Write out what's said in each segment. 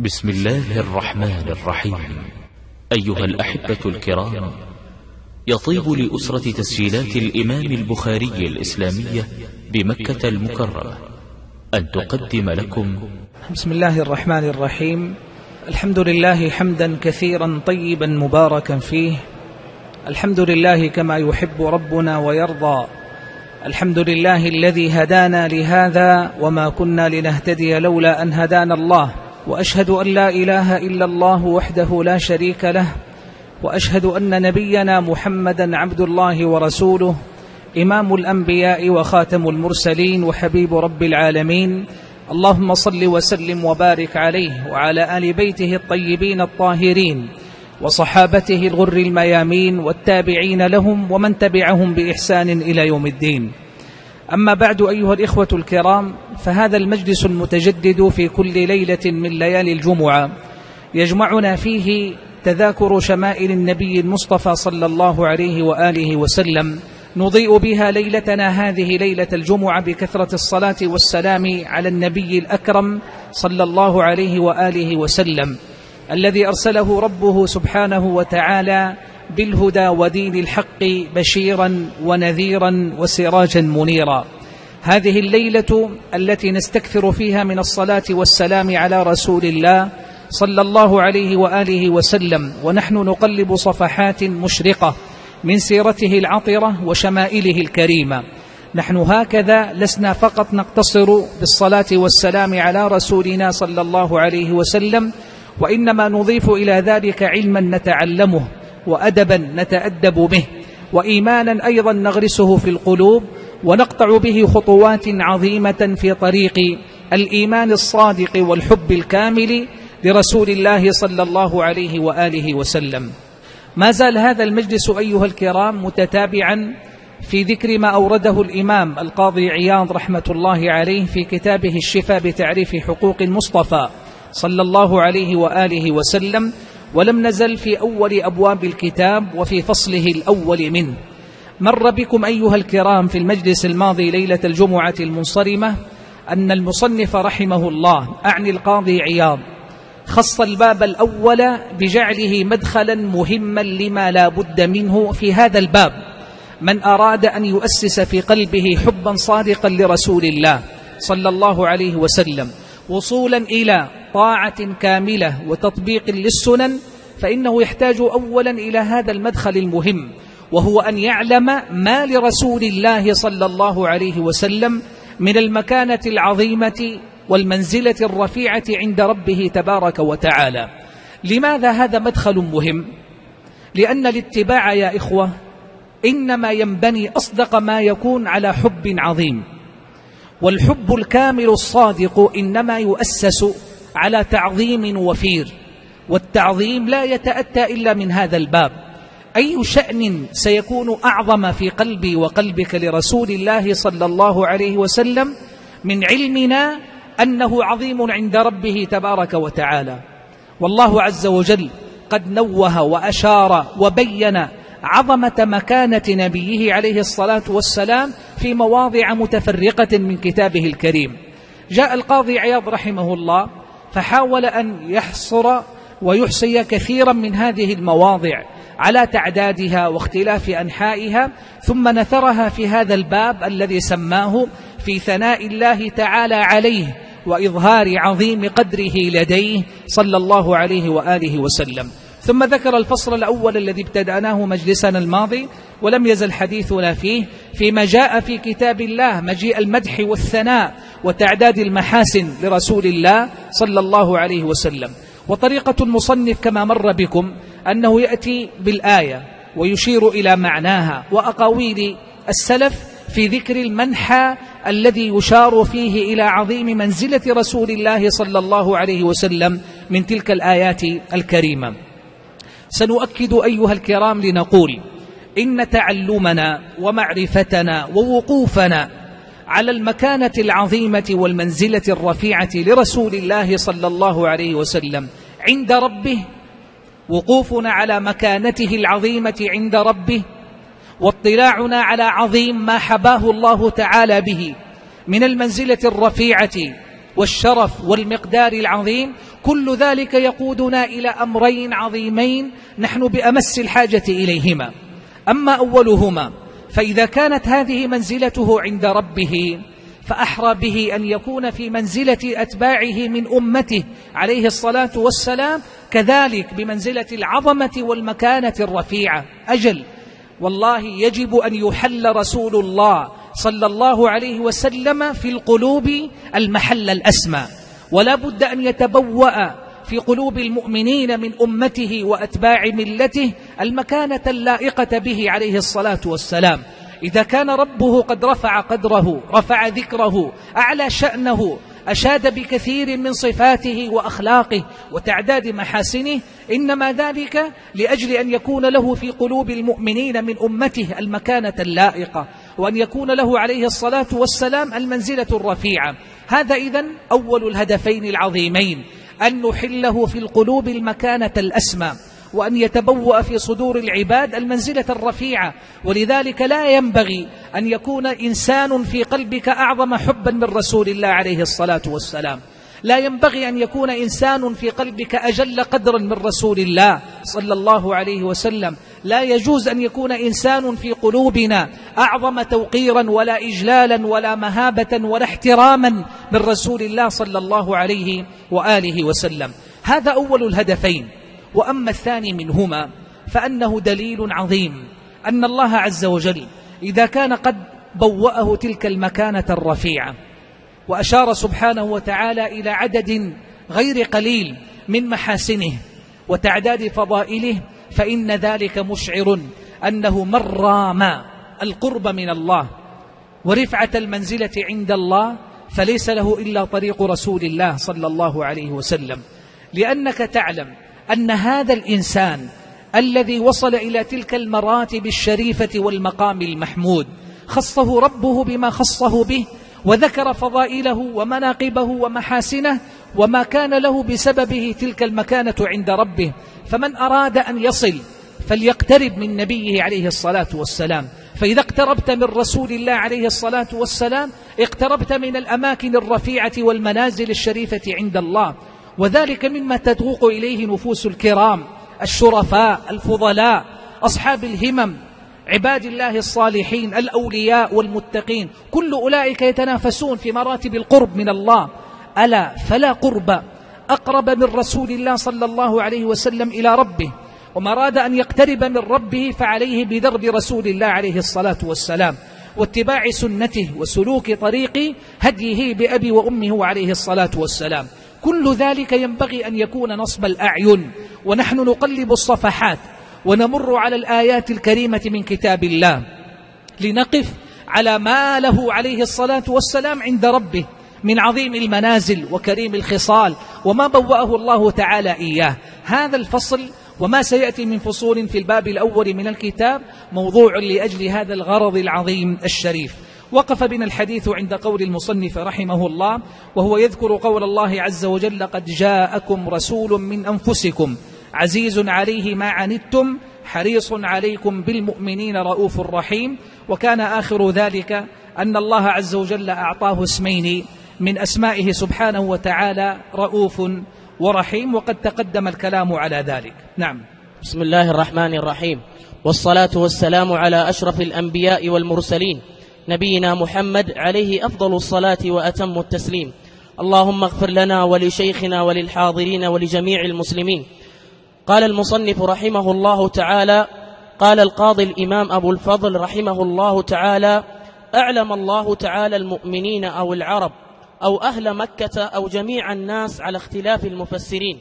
بسم الله الرحمن الرحيم. أيها الأحبة الكرام يطيب لأسرة تسجيلات الإمام البخاري الإسلامية بمكة المكرمة أن تقدم لكم. بسم الله الرحمن الرحيم. الحمد لله حمدا كثيرا طيبا مباركا فيه. الحمد لله كما يحب ربنا ويرضى. الحمد لله الذي هدانا لهذا وما كنا لنهتدي لولا أن هدانا الله. وأشهد أن لا إله إلا الله وحده لا شريك له وأشهد أن نبينا محمدا عبد الله ورسوله إمام الأنبياء وخاتم المرسلين وحبيب رب العالمين. اللهم صل وسلم وبارك عليه وعلى آل بيته الطيبين الطاهرين وصحابته الغر الميامين والتابعين لهم ومن تبعهم بإحسان إلى يوم الدين. أما بعد أيها الإخوة الكرام فهذا المجلس المتجدد في كل ليلة من ليالي الجمعة يجمعنا فيه تذاكر شمائل النبي المصطفى صلى الله عليه وآله وسلم. نضيء بها ليلتنا هذه ليلة الجمعة بكثرة الصلاة والسلام على النبي الأكرم صلى الله عليه وآله وسلم الذي أرسله ربه سبحانه وتعالى بالهدى ودين الحق بشيرا ونذيرا وسراجا منيرا. هذه الليلة التي نستكثر فيها من الصلاة والسلام على رسول الله صلى الله عليه وآله وسلم ونحن نقلب صفحات مشرقة من سيرته العطرة وشمائله الكريمة. نحن هكذا لسنا فقط نقتصر بالصلاة والسلام على رسولنا صلى الله عليه وسلم وإنما نضيف إلى ذلك علما نتعلمه. وأدبا نتأدب به وإيمانا أيضا نغرسه في القلوب ونقطع به خطوات عظيمة في طريق الإيمان الصادق والحب الكامل لرسول الله صلى الله عليه وآله وسلم. ما زال هذا المجلس أيها الكرام متتابعا في ذكر ما أورده الإمام القاضي عياض رحمة الله عليه في كتابه الشفاء بتعريف حقوق المصطفى صلى الله عليه وآله وسلم ولم نزل في أول أبواب الكتاب وفي فصله الأول منه. مر بكم أيها الكرام في المجلس الماضي ليلة الجمعة المنصرمة أن المصنف رحمه الله أعني القاضي عياض خص الباب الأول بجعله مدخلا مهما لما لا بد منه في هذا الباب. من أراد أن يؤسس في قلبه حبا صادقا لرسول الله صلى الله عليه وسلم. وصولا إلى طاعة كاملة وتطبيق للسنن فإنه يحتاج أولا إلى هذا المدخل المهم وهو أن يعلم ما لرسول الله صلى الله عليه وسلم من المكانة العظيمة والمنزلة الرفيعة عند ربه تبارك وتعالى لماذا هذا مدخل مهم؟ لأن الاتباع يا إخوة إنما ينبني أصدق ما يكون على حب عظيم والحب الكامل الصادق إنما يؤسس على تعظيم وفير والتعظيم لا يتأتى إلا من هذا الباب. أي شأن سيكون أعظم في قلبي وقلبك لرسول الله صلى الله عليه وسلم من علمنا أنه عظيم عند ربه تبارك وتعالى. والله عز وجل قد نوه وأشار وبين عظمة مكانة نبيه عليه الصلاة والسلام في مواضع متفرقة من كتابه الكريم. جاء القاضي عياض رحمه الله فحاول أن يحصر ويحصي كثيرا من هذه المواضع على تعدادها واختلاف أنحائها ثم نثرها في هذا الباب الذي سماه في ثناء الله تعالى عليه وإظهار عظيم قدره لديه صلى الله عليه وآله وسلم. ثم ذكر الفصل الأول الذي ابتدأناه مجلسنا الماضي ولم يزل حديثنا فيه فيما جاء في كتاب الله مجيء المدح والثناء وتعداد المحاسن لرسول الله صلى الله عليه وسلم. وطريقة المصنف كما مر بكم أنه يأتي بالآية ويشير إلى معناها وأقاويل السلف في ذكر المنحى الذي يشار فيه إلى عظيم منزلة رسول الله صلى الله عليه وسلم من تلك الآيات الكريمة. سنؤكد أيها الكرام لنقول إن تعلمنا ومعرفتنا ووقوفنا على المكانة العظيمة والمنزلة الرفيعة لرسول الله صلى الله عليه وسلم عند ربه وقوفنا على مكانته العظيمة عند ربه واطلاعنا على عظيم ما حباه الله تعالى به من المنزلة الرفيعة والشرف والمقدار العظيم كل ذلك يقودنا إلى أمرين عظيمين نحن بأمس الحاجة إليهما. أما أولهما فإذا كانت هذه منزلته عند ربه فأحرى به أن يكون في منزلة أتباعه من أمته عليه الصلاة والسلام كذلك بمنزلة العظمة والمكانة الرفيعة. أجل والله يجب أن يحل رسول الله صلى الله عليه وسلم في القلوب المحل الأسمى. ولا بد أن يتبوأ في قلوب المؤمنين من أمته وأتباع ملته المكانة اللائقة به عليه الصلاة والسلام. إذا كان ربه قد رفع قدره رفع ذكره أعلى شأنه أشاد بكثير من صفاته وأخلاقه وتعداد محاسنه إنما ذلك لأجل أن يكون له في قلوب المؤمنين من أمته المكانة اللائقة. وأن يكون له عليه الصلاة والسلام المنزلة الرفيعة. هذا إذن أول الهدفين العظيمين. أن نحله في القلوب المكانة الأسمى. وأن يتبوأ في صدور العباد المنزلة الرفيعة. ولذلك لا ينبغي أن يكون إنسان في قلبك أعظم حبا من رسول الله عليه الصلاة والسلام. لا ينبغي أن يكون إنسان في قلبك أجل قدرا من رسول الله صلى الله عليه وسلم. لا يجوز أن يكون إنسان في قلوبنا أعظم توقيرا ولا إجلالا ولا مهابة ولا احتراما من رسول الله صلى الله عليه وآله وسلم. هذا أول الهدفين. وأما الثاني منهما فأنه دليل عظيم أن الله عز وجل إذا كان قد بوأه تلك المكانة الرفيعة وأشار سبحانه وتعالى إلى عدد غير قليل من محاسنه وتعداد فضائله فإن ذلك مشعر أنه من رام القرب من الله. ورفعة المنزلة عند الله فليس له إلا طريق رسول الله صلى الله عليه وسلم. لأنك تعلم أن هذا الإنسان الذي وصل إلى تلك المراتب الشريفة والمقام المحمود خصه ربه بما خصه به وذكر فضائله ومناقبه ومحاسنه وما كان له بسببه تلك المكانة عند ربه فمن أراد أن يصل فليقترب من نبيه عليه الصلاة والسلام. فإذا اقتربت من رسول الله عليه الصلاة والسلام اقتربت من الأماكن الرفيعة والمنازل الشريفة عند الله. وذلك مما تدوق إليه نفوس الكرام الشرفاء الفضلاء أصحاب الهمم عباد الله الصالحين الأولياء والمتقين. كل أولئك يتنافسون في مراتب القرب من الله. ألا فلا قرب. أقرب من رسول الله صلى الله عليه وسلم إلى ربه وما أراد أن يقترب من ربه فعليه بدرب رسول الله عليه الصلاة والسلام واتباع سنته وسلوك طريق هديه بأبي وأمه عليه الصلاة والسلام. كل ذلك ينبغي أن يكون نصب الأعين ونحن نقلب الصفحات ونمر على الآيات الكريمة من كتاب الله. لنقف على ما له عليه الصلاة والسلام عند ربه. من عظيم المنازل وكريم الخصال وما بوأه الله تعالى إياه. هذا الفصل وما سيأتي من فصول في الباب الأول من الكتاب موضوع لأجل هذا الغرض العظيم الشريف. وقف بنا الحديث عند قول المصنف رحمه الله وهو يذكر قول الله عز وجل قد جاءكم رسول من أنفسكم عزيز عليه ما عنتم حريص عليكم بالمؤمنين رؤوف رحيم وكان آخر ذلك أن الله عز وجل أعطاه اسمين من أسمائه سبحانه وتعالى رؤوف ورحيم وقد تقدم الكلام على ذلك. نعم. بسم الله الرحمن الرحيم. والصلاة والسلام على أشرف الأنبياء والمرسلين نبينا محمد عليه أفضل الصلاة وأتم التسليم. اللهم اغفر لنا ولشيخنا وللحاضرين ولجميع المسلمين. قال المصنف رحمه الله تعالى قال القاضي الإمام أبو الفضل رحمه الله تعالى أعلم الله تعالى المؤمنين أو العرب أو أهل مكة أو جميع الناس على اختلاف المفسرين.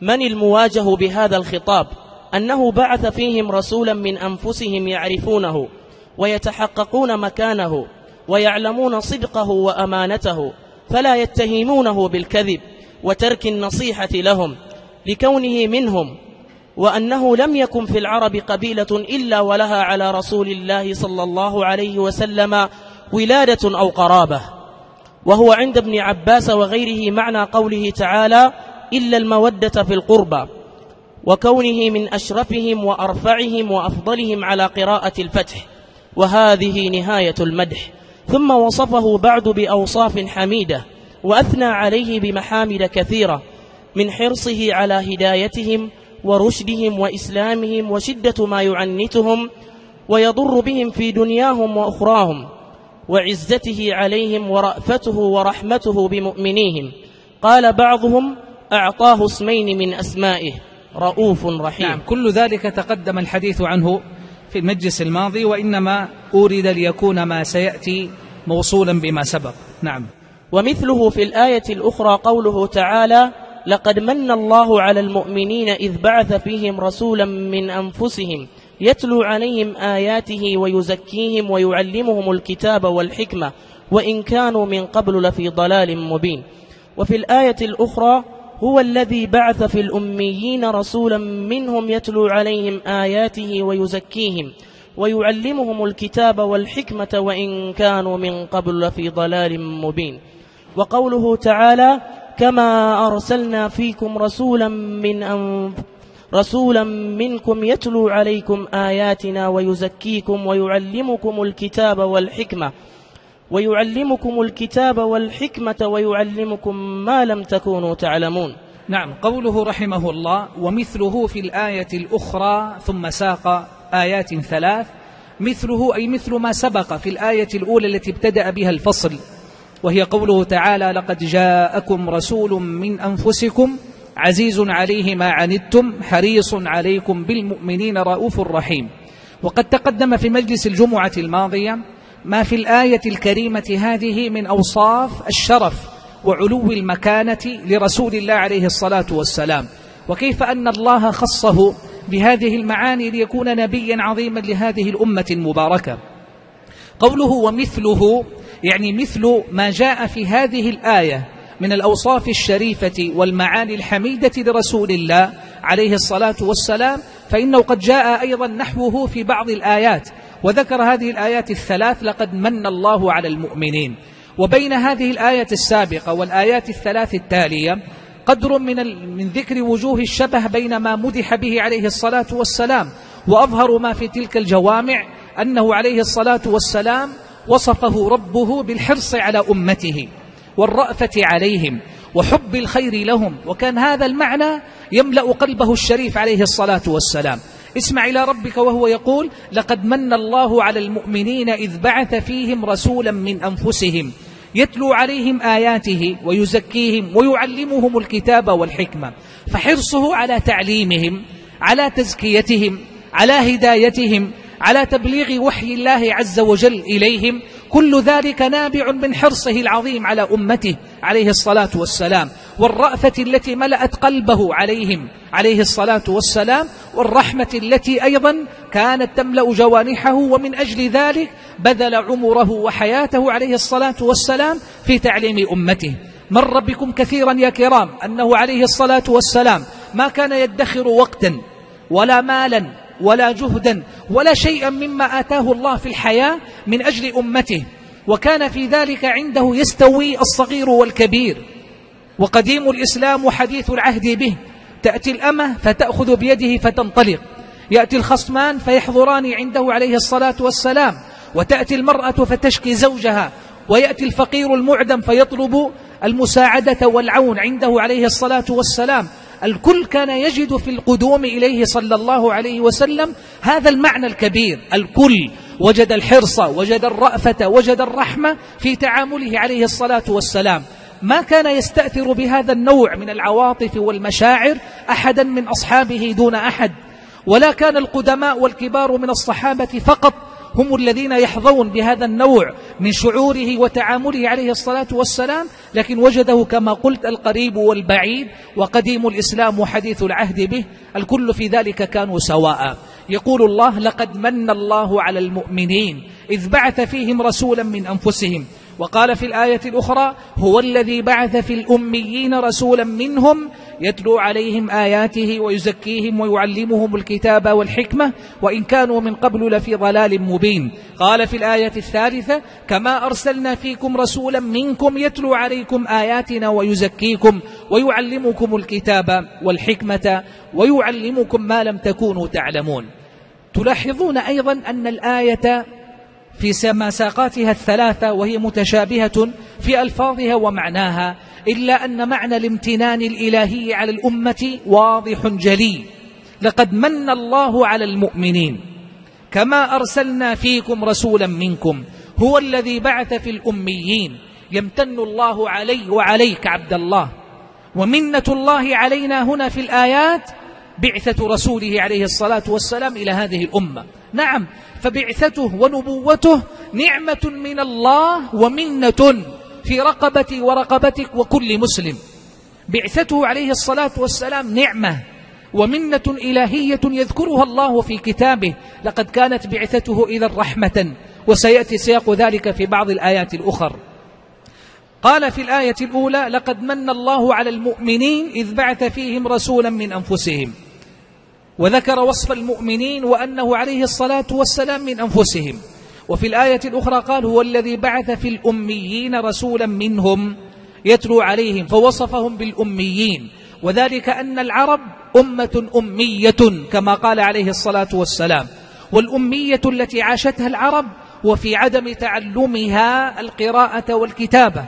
من المواجه بهذا الخطاب؟ أنه بعث فيهم رسولا من أنفسهم يعرفونه ويتحققون مكانه ويعلمون صدقه وأمانته فلا يتهمونه بالكذب وترك النصيحة لهم لكونه منهم وأنه لم يكن في العرب قبيلة إلا ولها على رسول الله صلى الله عليه وسلم ولادة أو قرابة. وهو عند ابن عباس وغيره معنى قوله تعالى إلا المودة في القربى وكونه من أشرفهم وأرفعهم وأفضلهم على قراءة الفتح وهذه نهاية المدح. ثم وصفه بعد بأوصاف حميدة وأثنى عليه بمحامد كثيرة من حرصه على هدايتهم ورشدهم وإسلامهم وشدة ما يعنتهم ويضر بهم في دنياهم وأخراهم. وعزته عليهم ورأفته ورحمته بمؤمنيهم. قال بعضهم أعطاه اسمين من أسمائه. رؤوف رحيم. نعم كل ذلك تقدم الحديث عنه في المجلس الماضي وإنما أورد ليكون ما سيأتي موصولا بما سبق. نعم. ومثله في الآية الأخرى قوله تعالى لقد من الله على المؤمنين إذ بعث فيهم رسولا من أنفسهم يتلو عليهم آياته ويزكيهم ويعلمهم الكتاب والحكمة وإن كانوا من قبل لفي ضلال مبين. وفي الآية الأخرى هو الذي بعث في الأميين رسولا منهم يتلو عليهم آياته ويزكيهم ويعلمهم الكتاب والحكمة وإن كانوا من قبل لفي ضلال مبين. وقوله تعالى كما أرسلنا فيكم رسولا من أنف رسولا منكم يتلو عليكم آياتنا ويزكيكم ويعلمكم الكتاب والحكمة ويعلمكم الكتاب والحكمة ويعلمكم ما لم تكونوا تعلمون. نعم قوله رحمه الله ومثله في الآية الأخرى ثم ساق آيات ثلاث مثله أي مثل ما سبق في الآية الأولى التي ابتدأ بها الفصل وهي قوله تعالى لقد جاءكم رسول من أنفسكم عزيز عليه ما عنتم حريص عليكم بالمؤمنين رؤوف رحيم. وقد تقدم في مجلس الجمعة الماضية ما في الآية الكريمة هذه من أوصاف الشرف وعلو المكانة لرسول الله عليه الصلاة والسلام. وكيف أن الله خصه بهذه المعاني ليكون نبيا عظيما لهذه الأمة المباركة. قوله ومثله يعني مثل ما جاء في هذه الآية من الأوصاف الشريفة والمعاني الحميدة لرسول الله عليه الصلاة والسلام فإنه قد جاء أيضا نحوه في بعض الآيات وذكر هذه الآيات الثلاث لقد من الله على المؤمنين. وبين هذه الآية السابقة والآيات الثلاث التالية قدر من من ذكر وجوه الشبه بين ما مدح به عليه الصلاة والسلام وأظهر ما في تلك الجوامع أنه عليه الصلاة والسلام وصفه ربه بالحرص على أمته. والرأفة عليهم وحب الخير لهم. وكان هذا المعنى يملأ قلبه الشريف عليه الصلاة والسلام. اسمع إلى ربك وهو يقول لقد من الله على المؤمنين إذ بعث فيهم رسولا من أنفسهم يتلو عليهم آياته ويزكيهم ويعلمهم الكتاب والحكمة فحرصه على تعليمهم على تزكيتهم على هدايتهم على تبليغ وحي الله عز وجل إليهم كل ذلك نابع من حرصه العظيم على أمته عليه الصلاة والسلام والرأفة التي ملأت قلبه عليهم عليه الصلاة والسلام والرحمة التي أيضا كانت تملأ جوانحه ومن أجل ذلك بذل عمره وحياته عليه الصلاة والسلام في تعليم أمته. مر بكم كثيرا يا كرام أنه عليه الصلاة والسلام ما كان يدخر وقتا ولا مالا ولا جهدا ولا شيئا مما آتاه الله في الحياة من أجل أمته. وكان في ذلك عنده يستوي الصغير والكبير. وقديم الإسلام وحديث العهد به. تأتي الأمة فتأخذ بيده فتنطلق. يأتي الخصمان فيحضران عنده عليه الصلاة والسلام. وتأتي المرأة فتشكي زوجها. ويأتي الفقير المعدم فيطلب المساعدة والعون عنده عليه الصلاة والسلام. الكل كان يجد في القدوم إليه صلى الله عليه وسلم هذا المعنى الكبير. الكل وجد الحرص وجد الرأفة وجد الرحمة في تعامله عليه الصلاة والسلام. ما كان يستأثر بهذا النوع من العواطف والمشاعر أحدا من أصحابه دون أحد. ولا كان القدماء والكبار من الصحابة فقط هم الذين يحظون بهذا النوع من شعوره وتعامله عليه الصلاة والسلام لكن وجده كما قلت القريب والبعيد وقديم الإسلام وحديث العهد به الكل في ذلك كانوا سواء. يقول الله لقد من الله على المؤمنين إذ بعث فيهم رسولا من أنفسهم وقال في الآية الأخرى هو الذي بعث في الأميين رسولا منهم يتلو عليهم آياته ويزكيهم ويعلمهم الكتاب والحكمة وإن كانوا من قبل لفي ضلال مبين. قال في الآية الثالثة كما أرسلنا فيكم رسولا منكم يتلو عليكم آياتنا ويزكيكم ويعلمكم الكتاب والحكمة ويعلمكم ما لم تكونوا تعلمون. تلاحظون أيضا أن الآية في مساقاتها الثلاثة وهي متشابهة في ألفاظها ومعناها. إلا أن معنى الامتنان الإلهي على الأمة واضح جلي. لقد من الله على المؤمنين. كما أرسلنا فيكم رسولا منكم. هو الذي بعث في الأميين. يمتن الله علي وعليك عبد الله. ومنة الله علينا هنا في الآيات بعثة رسوله عليه الصلاة والسلام إلى هذه الأمة. نعم فبعثته ونبوته نعمة من الله ومنة في رقبتي ورقبتك وكل مسلم. بعثته عليه الصلاة والسلام نعمة ومنة إلهية يذكرها الله في كتابه. لقد كانت بعثته إذا رحمة وسيأتي سياق ذلك في بعض الآيات الأخر. قال في الآية الأولى لقد من الله على المؤمنين إذ بعث فيهم رسولا من أنفسهم. وذكر وصف المؤمنين وأنه عليه الصلاة والسلام من أنفسهم. وفي الآية الأخرى قال هو الذي بعث في الأميين رسولا منهم يتلو عليهم فوصفهم بالأميين وذلك أن العرب أمة أمية كما قال عليه الصلاة والسلام والأمية التي عاشتها العرب وفي عدم تعلمها القراءة والكتابة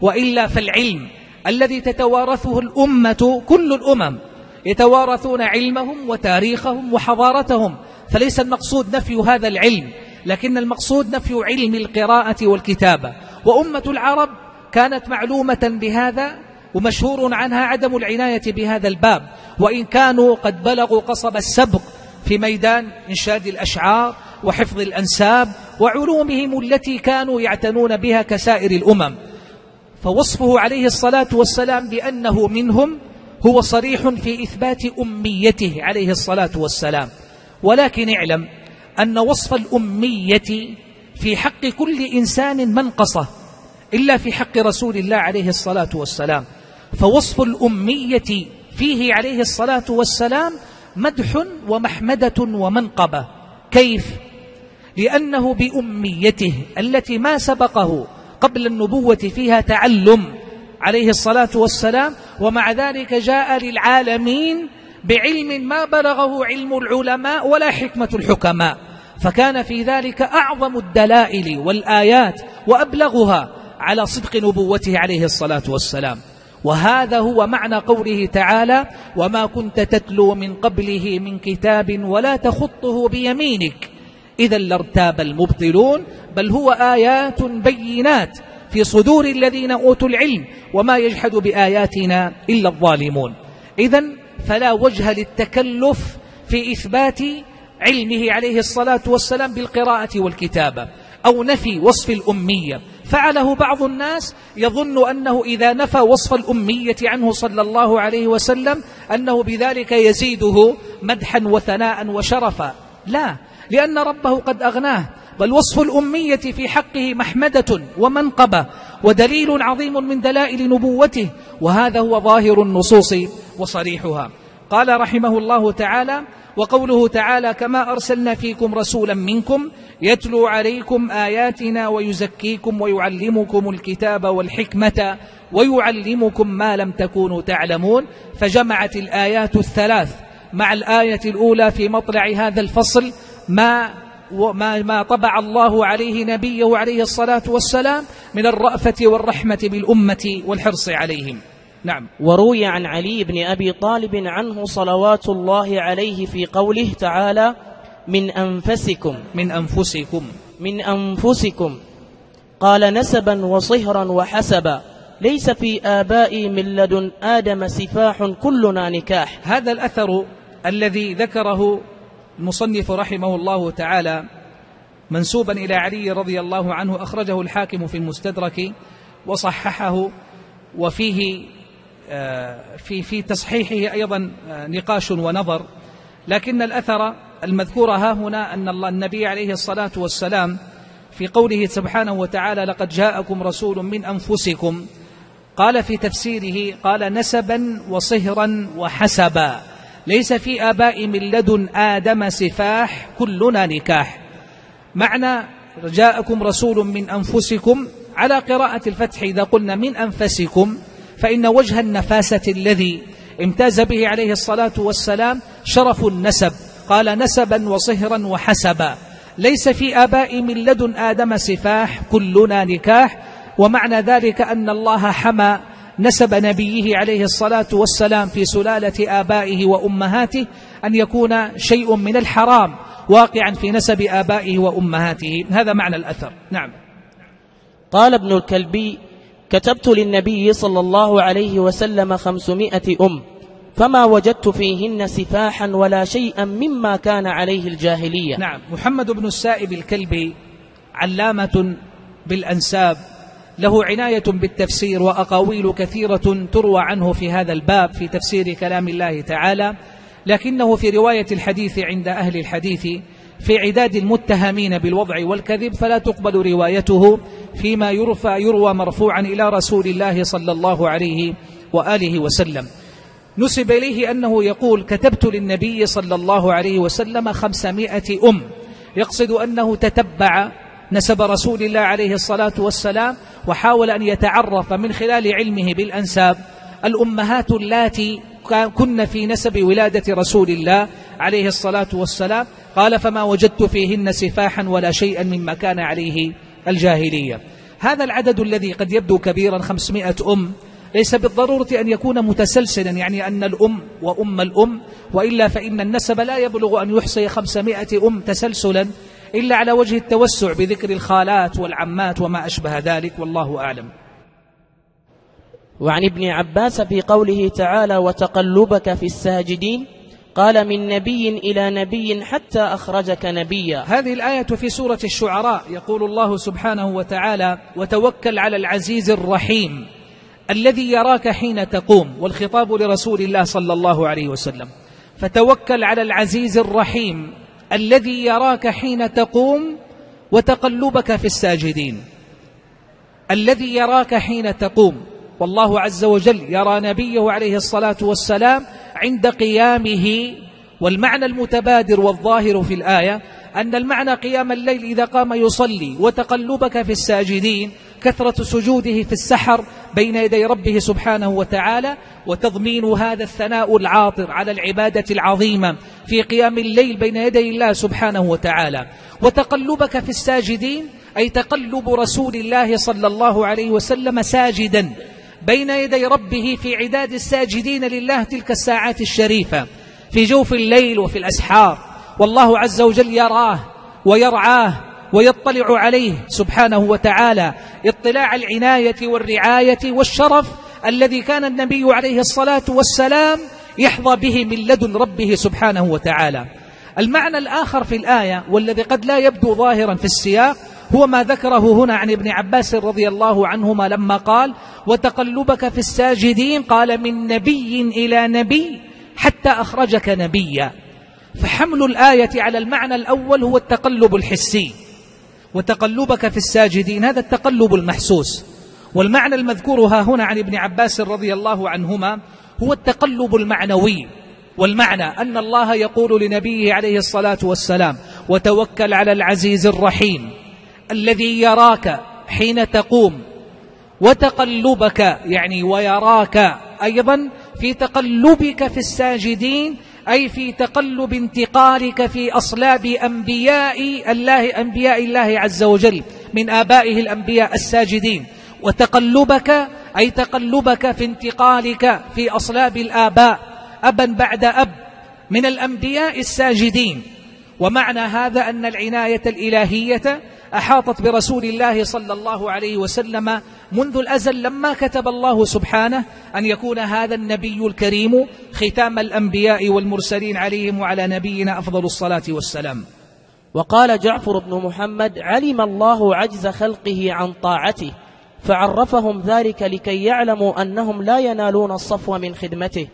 وإلا فالعلم الذي تتوارثه الأمة كل الأمم يتوارثون علمهم وتاريخهم وحضارتهم فليس المقصود نفي هذا العلم لكن المقصود نفي علم القراءة والكتابة. وأمة العرب كانت معلومة بهذا ومشهور عنها عدم العناية بهذا الباب. وإن كانوا قد بلغوا قصب السبق في ميدان إنشاد الأشعار وحفظ الأنساب وعلومهم التي كانوا يعتنون بها كسائر الأمم. فوصفه عليه الصلاة والسلام بأنه منهم هو صريح في إثبات أميته عليه الصلاة والسلام. ولكن اعلم أن وصف الأمية في حق كل إنسان منقصة إلا في حق رسول الله عليه الصلاة والسلام. فوصف الأمية فيه عليه الصلاة والسلام مدح ومحمدة ومنقبة. كيف؟ لأنه بأميته التي ما سبقه قبل النبوة فيها تعلم عليه الصلاة والسلام ومع ذلك جاء للعالمين بعلم ما بلغه علم العلماء ولا حكمة الحكماء. فكان في ذلك أعظم الدلائل والآيات وأبلغها على صدق نبوته عليه الصلاة والسلام. وهذا هو معنى قوله تعالى وما كنت تتلو من قبله من كتاب ولا تخطه بيمينك. إذا لارتاب المبطلون بل هو آيات بينات في صدور الذين أوتوا العلم وما يجحد بآياتنا إلا الظالمون. إذا فلا وجه للتكلف في إثبات علمه عليه الصلاة والسلام بالقراءة والكتابة أو نفي وصف الأمية. فعله بعض الناس يظن أنه إذا نفى وصف الأمية عنه صلى الله عليه وسلم أنه بذلك يزيده مدحا وثناء وشرفا. لا لأن ربه قد أغناه. بل وصف الأمية في حقه محمدة ومنقبة ودليل عظيم من دلائل نبوته وهذا هو ظاهر النصوص وصريحها. قال رحمه الله تعالى وقوله تعالى كما أرسلنا فيكم رسولا منكم يتلو عليكم آياتنا ويزكيكم ويعلمكم الكتاب والحكمة ويعلمكم ما لم تكونوا تعلمون فجمعت الآيات الثلاث مع الآية الأولى في مطلع هذا الفصل ما وما ما طبع الله عليه نبيه عليه الصلاة والسلام من الرأفة والرحمة بالأمة والحرص عليهم. نعم. وروي عن علي بن أبي طالب عنه صلوات الله عليه في قوله تعالى من أنفسكم. من أنفسكم. من أنفسكم. قال نسبا وصهرا وحسبا. ليس في آبائي من لدن آدم سفاح كلنا نكاح. هذا الأثر الذي ذكره المصنف رحمه الله تعالى منسوبا إلى علي رضي الله عنه أخرجه الحاكم في المستدرك وصححه وفيه في في تصحيحه أيضا آه، نقاش ونظر. لكن الأثر المذكور ها هنا أن النبي عليه الصلاة والسلام في قوله سبحانه وتعالى لقد جاءكم رسول من أنفسكم قال في تفسيره قال نسبا وصهرا وحسبا ليس في آباء من لدن آدم سفاح كلنا نكاح. معنى جاءكم رسول من أنفسكم. على قراءة الفتح إذا قلنا من أنفسكم فإن وجه النفاسة الذي امتاز به عليه الصلاة والسلام شرف النسب. قال نسبا وصهرا وحسبا. ليس في آباء من لدن آدم سفاح كلنا نكاح. ومعنى ذلك أن الله حمى نسب نبيه عليه الصلاة والسلام في سلالة آبائه وأمهاته أن يكون شيء من الحرام واقعا في نسب آبائه وأمهاته. هذا معنى الأثر. نعم. قال ابن الكلبي كتبت للنبي صلى الله عليه وسلم خمسمائة أم فما وجدت فيهن سفاحا ولا شيئا مما كان عليه الجاهلية. نعم. محمد بن السائب الكلبي علامة بالأنساب له عناية بالتفسير وأقاويل كثيرة تروى عنه في هذا الباب في تفسير كلام الله تعالى لكنه في رواية الحديث عند أهل الحديث في عداد المتهمين بالوضع والكذب فلا تقبل روايته فيما يرفع يروى مرفوعا إلى رسول الله صلى الله عليه وآله وسلم. نسب إليه أنه يقول كتبت للنبي صلى الله عليه وسلم خمسمائة أم يقصد أنه تتبع نسب رسول الله عليه الصلاة والسلام وحاول أن يتعرف من خلال علمه بالأنساب الأمهات اللاتي كن في نسب ولادة رسول الله عليه الصلاة والسلام قال فما وجدت فيهن سفاحا ولا شيئا مما كان عليه الجاهلية. هذا العدد الذي قد يبدو كبيرا خمسمائة أم ليس بالضرورة أن يكون متسلسلا يعني أن الأم وأم الأم وإلا فإن النسب لا يبلغ أن يحصي خمسمائة أم تسلسلا إلا على وجه التوسع بذكر الخالات والعمات وما أشبه ذلك والله أعلم. وعن ابن عباس في قوله تعالى وتقلبك في الساجدين قال من نبي إلى نبي حتى أخرجك نبيا. هذه الآية في سورة الشعراء. يقول الله سبحانه وتعالى وتوكل على العزيز الرحيم الذي يراك حين تقوم والخطاب لرسول الله صلى الله عليه وسلم. فتوكل على العزيز الرحيم الذي يراك حين تقوم وتقلبك في الساجدين. الذي يراك حين تقوم. والله عز وجل يرى نبيه عليه الصلاة والسلام عند قيامه والمعنى المتبادر والظاهر في الآية أن المعنى قيام الليل إذا قام يصلي وتقلبك في الساجدين كثرة سجوده في السحر بين يدي ربه سبحانه وتعالى وتضمين هذا الثناء العاطر على العبادة العظيمة في قيام الليل بين يدي الله سبحانه وتعالى وتقلبك في الساجدين أي تقلب رسول الله صلى الله عليه وسلم ساجدا بين يدي ربه في عداد الساجدين لله تلك الساعات الشريفة في جوف الليل وفي الأسحار. والله عز وجل يراه ويرعاه ويطلع عليه سبحانه وتعالى. اطلاع العناية والرعاية والشرف الذي كان النبي عليه الصلاة والسلام يحظى به من لدن ربه سبحانه وتعالى. المعنى الآخر في الآية والذي قد لا يبدو ظاهرا في السياق هو ما ذكره هنا عن ابن عباس رضي الله عنهما لما قال وتقلبك في الساجدين قال من نبي إلى نبي حتى أخرجك نبيا. فحمل الآية على المعنى الأول هو التقلب الحسي. وتقلبك في الساجدين هذا التقلب المحسوس. والمعنى المذكور ها هنا عن ابن عباس رضي الله عنهما هو التقلب المعنوي. والمعنى أن الله يقول لنبيه عليه الصلاة والسلام وتوكل على العزيز الرحيم. الذي يراك حين تقوم وتقلبك يعني ويراك أيضا في تقلبك في الساجدين أي في تقلب انتقالك في أصلاب أنبياء الله أنبياء الله عز وجل من آبائه الأنبياء الساجدين. وتقلبك أي تقلبك في انتقالك في أصلاب الآباء أبا بعد أب من الأنبياء الساجدين. ومعنى هذا أن العناية الإلهية أحاطت برسول الله صلى الله عليه وسلم منذ الأزل لما كتب الله سبحانه أن يكون هذا النبي الكريم ختام الأنبياء والمرسلين عليهم وعلى نبينا أفضل الصلاة والسلام. وقال جعفر بن محمد علم الله عجز خلقه عن طاعته فعرفهم ذلك لكي يعلموا أنهم لا ينالون الصفو من خدمته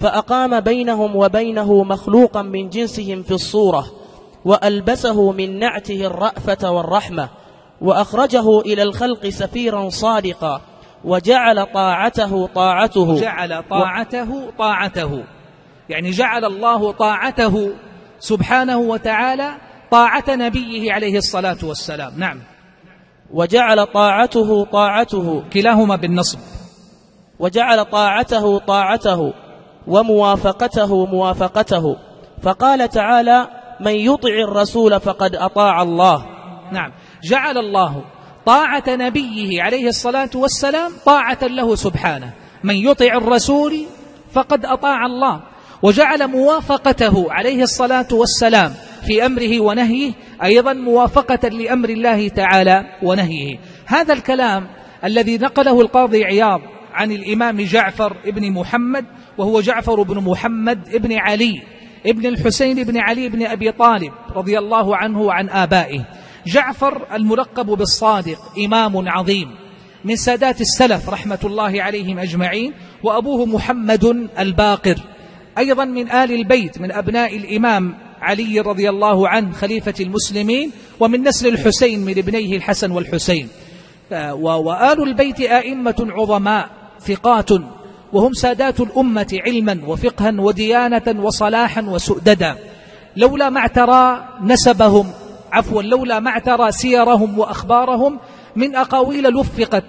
فأقام بينهم وبينه مخلوقا من جنسهم في الصورة. وألبسه من نعته الرأفة والرحمة وأخرجه إلى الخلق سفيرا صادقا وجعل طاعته طاعته. جعل طاعته طاعته. يعني جعل الله طاعته سبحانه وتعالى طاعة نبيه عليه الصلاة والسلام. نعم. وجعل طاعته طاعته. كلاهما بالنصب. وجعل طاعته طاعته وموافقته موافقته. فقال تعالى من يطع الرسول فقد أطاع الله. نعم. جعل الله طاعة نبيه عليه الصلاة والسلام طاعة له سبحانه. من يطع الرسول فقد أطاع الله. وجعل موافقته عليه الصلاة والسلام في أمره ونهيه أيضا موافقة لأمر الله تعالى ونهيه. هذا الكلام الذي نقله القاضي عياض عن الإمام جعفر ابن محمد وهو جعفر بن محمد ابن علي. ابن الحسين بن علي بن أبي طالب رضي الله عنه وعن آبائه. جعفر الملقب بالصادق إمام عظيم. من سادات السلف رحمة الله عليهم أجمعين. وأبوه محمد الباقر. أيضا من آل البيت من أبناء الإمام علي رضي الله عنه خليفة المسلمين. ومن نسل الحسين من ابنيه الحسن والحسين. وآل البيت آئمة عظماء ثقات وهم سادات الأمة علما وفقها وديانة وصلاحا وسؤددا. لولا ما اعترى نسبهم عفوا لولا ما اعترى سيرهم وأخبارهم من أقاويل لفقت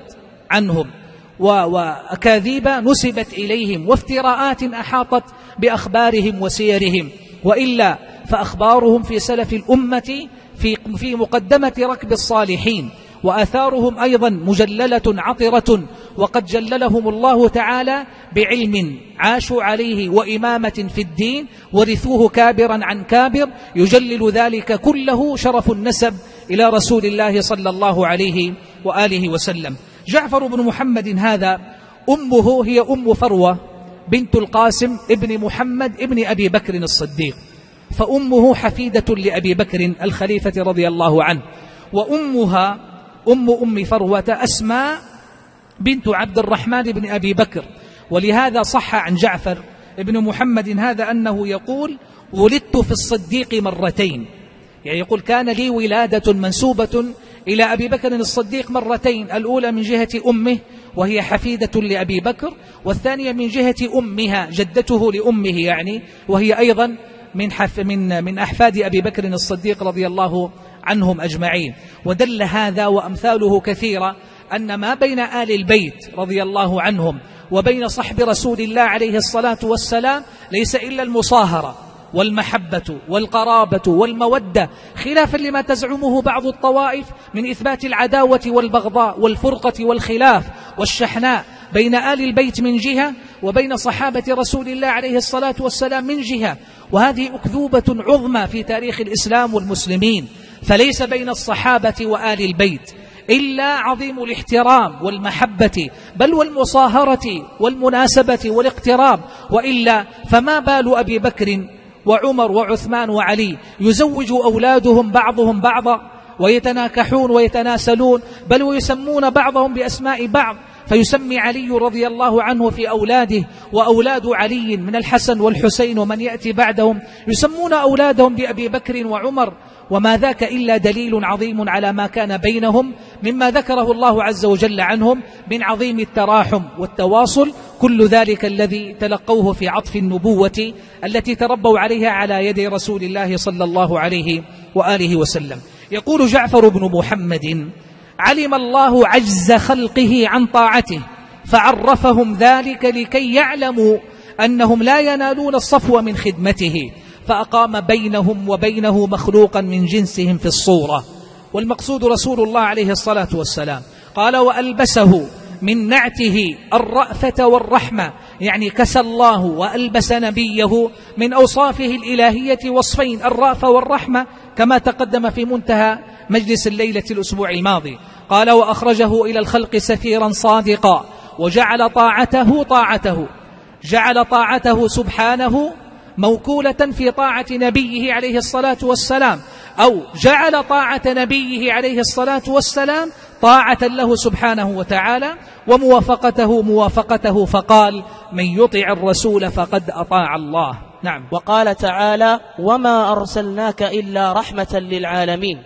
عنهم وأكاذيب نسبت إليهم وافتراءات أحاطت بأخبارهم وسيرهم. وإلا فأخبارهم في سلف الأمة في, في مقدمة ركب الصالحين وآثارهم أيضا مجللة عطرة وقد جللهم الله تعالى بعلم عاشوا عليه وإمامة في الدين ورثوه كابرا عن كابر يجلل ذلك كله شرف النسب إلى رسول الله صلى الله عليه وآله وسلم. جعفر بن محمد هذا أمه هي أم فروة بنت القاسم ابن محمد ابن أبي بكر الصديق. فأمه حفيدة لأبي بكر الخليفة رضي الله عنه وأمها أم أم فروة أسماء بنت عبد الرحمن بن أبي بكر. ولهذا صح عن جعفر ابن محمد هذا أنه يقول ولدت في الصديق مرتين. يعني يقول كان لي ولادة منسوبة إلى أبي بكر الصديق مرتين الأولى من جهة أمه وهي حفيدة لأبي بكر والثانية من جهة أمها جدته لأمه يعني وهي أيضا من, حف من, من أحفاد أبي بكر الصديق رضي الله عنهم أجمعين. ودل هذا وأمثاله كثيرة أن ما بين آل البيت رضي الله عنهم وبين صحب رسول الله عليه الصلاة والسلام ليس إلا المصاهرة والمحبة والقرابة والمودة خلافا لما تزعمه بعض الطوائف من إثبات العداوة والبغضاء والفرقة والخلاف والشحناء بين آل البيت من جهة وبين صحابة رسول الله عليه الصلاة والسلام من جهة. وهذه أكذوبة عظمى في تاريخ الإسلام والمسلمين فليس بين الصحابة وآل البيت. إلا عظيم الاحترام والمحبة بل والمصاهرة والمناسبة والاقتراب وإلا فما بال أبي بكر وعمر وعثمان وعلي يزوج أولادهم بعضهم بعضا ويتناكحون ويتناسلون بل ويسمون بعضهم بأسماء بعض. فيسمي علي رضي الله عنه في أولاده وأولاد علي من الحسن والحسين ومن يأتي بعدهم. يسمون أولادهم بأبي بكر وعمر وما ذاك إلا دليل عظيم على ما كان بينهم مما ذكره الله عز وجل عنهم من عظيم التراحم والتواصل كل ذلك الذي تلقوه في عطف النبوة التي تربوا عليها على يد رسول الله صلى الله عليه وآله وسلم. يقول جعفر بن محمد علم الله عجز خلقه عن طاعته فعرفهم ذلك لكي يعلموا أنهم لا ينالون الصفو من خدمته فأقام بينهم وبينه مخلوقا من جنسهم في الصورة. والمقصود رسول الله عليه الصلاة والسلام. قال وألبسه من نعته الرأفة والرحمة. يعني كسى الله وألبس نبيه من أوصافه الإلهية وصفين الرأفة والرحمة كما تقدم في منتهى مجلس الليلة الأسبوع الماضي. قال وأخرجه إلى الخلق سفيرا صادقا وجعل طاعته طاعته جعل طاعته سبحانه موكولة في طاعة نبيه عليه الصلاة والسلام أو جعل طاعة نبيه عليه الصلاة والسلام طاعة له سبحانه وتعالى وموافقته موافقته فقال من يطع الرسول فقد أطاع الله. نعم. وقال تعالى وما أرسلناك إلا رحمة للعالمين.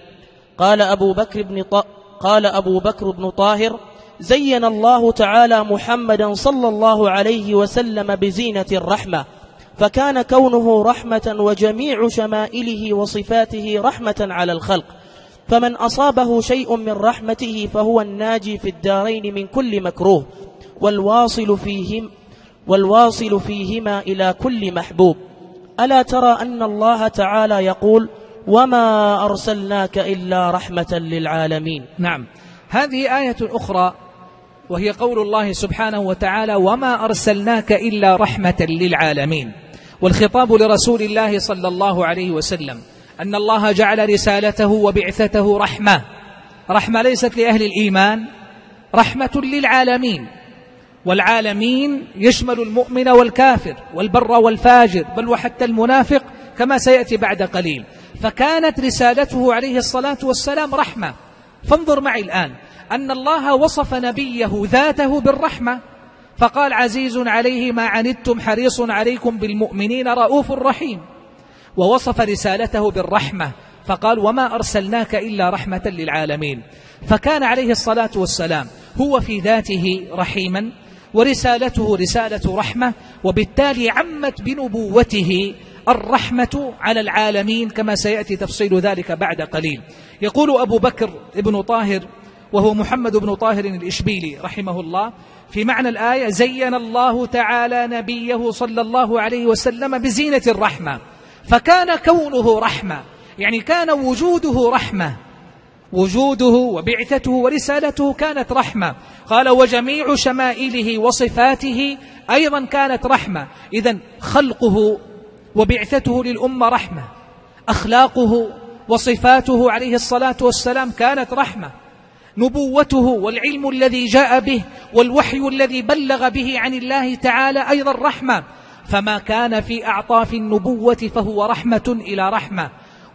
قال أبو بكر بن ط... قال أبو بكر بن طاهر زين الله تعالى محمدا صلى الله عليه وسلم بزينة الرحمة فكان كونه رحمة وجميع شمائله وصفاته رحمة على الخلق. فمن أصابه شيء من رحمته فهو الناجي في الدارين من كل مكروه والواصل فيهم والواصل فيهما إلى كل محبوب. ألا ترى أن الله تعالى يقول وما أرسلناك إلا رحمة للعالمين نعم. هذه آية أخرى وهي قول الله سبحانه وتعالى وما أرسلناك إلا رحمة للعالمين والخطاب لرسول الله صلى الله عليه وسلم أن الله جعل رسالته وبعثته رحمة. رحمة ليست لأهل الإيمان رحمة للعالمين. والعالمين يشمل المؤمن والكافر والبر والفاجر بل وحتى المنافق كما سيأتي بعد قليل. فكانت رسالته عليه الصلاة والسلام رحمة. فانظر معي الآن أن الله وصف نبيه ذاته بالرحمة. فقال عزيز عليه ما عنتم حريص عليكم بالمؤمنين رؤوف رحيم. ووصف رسالته بالرحمة. فقال وما أرسلناك إلا رحمة للعالمين. فكان عليه الصلاة والسلام هو في ذاته رحيما ورسالته رسالة رحمة وبالتالي عمت بنبوته الرحمة على العالمين كما سيأتي تفصيل ذلك بعد قليل. يقول أبو بكر ابن طاهر وهو محمد بن طاهر الإشبيلي رحمه الله. في معنى الآية زين الله تعالى نبيه صلى الله عليه وسلم بزينة الرحمة. فكان كونه رحمة. يعني كان وجوده رحمة. وجوده وبعثته ورسالته كانت رحمة. قال وجميع شمائله وصفاته أيضا كانت رحمة. إذا خلقه وبعثته للأمة رحمة. أخلاقه وصفاته عليه الصلاة والسلام كانت رحمة. نبوته والعلم الذي جاء به والوحي الذي بلغ به عن الله تعالى أيضا رحمة. فما كان في أعطاف النبوة فهو رحمة إلى رحمة.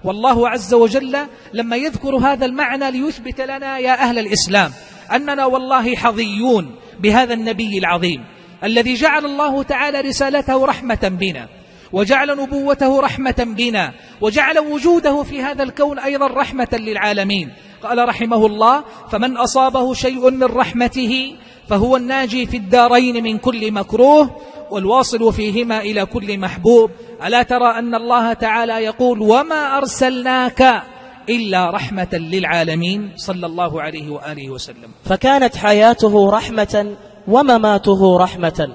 والله عز وجل لما يذكر هذا المعنى ليثبت لنا يا أهل الإسلام أننا والله حظيون بهذا النبي العظيم الذي جعل الله تعالى رسالته رحمة بنا وجعل نبوته رحمة بنا وجعل وجوده في هذا الكون أيضا رحمة للعالمين. قال رحمه الله فمن أصابه شيء من رحمته فهو الناجي في الدارين من كل مكروه والواصل فيهما إلى كل محبوب. ألا ترى أن الله تعالى يقول وما أرسلناك إلا رحمة للعالمين؟ صلى الله عليه وآله وسلم. فكانت حياته رحمة ومماته رحمة.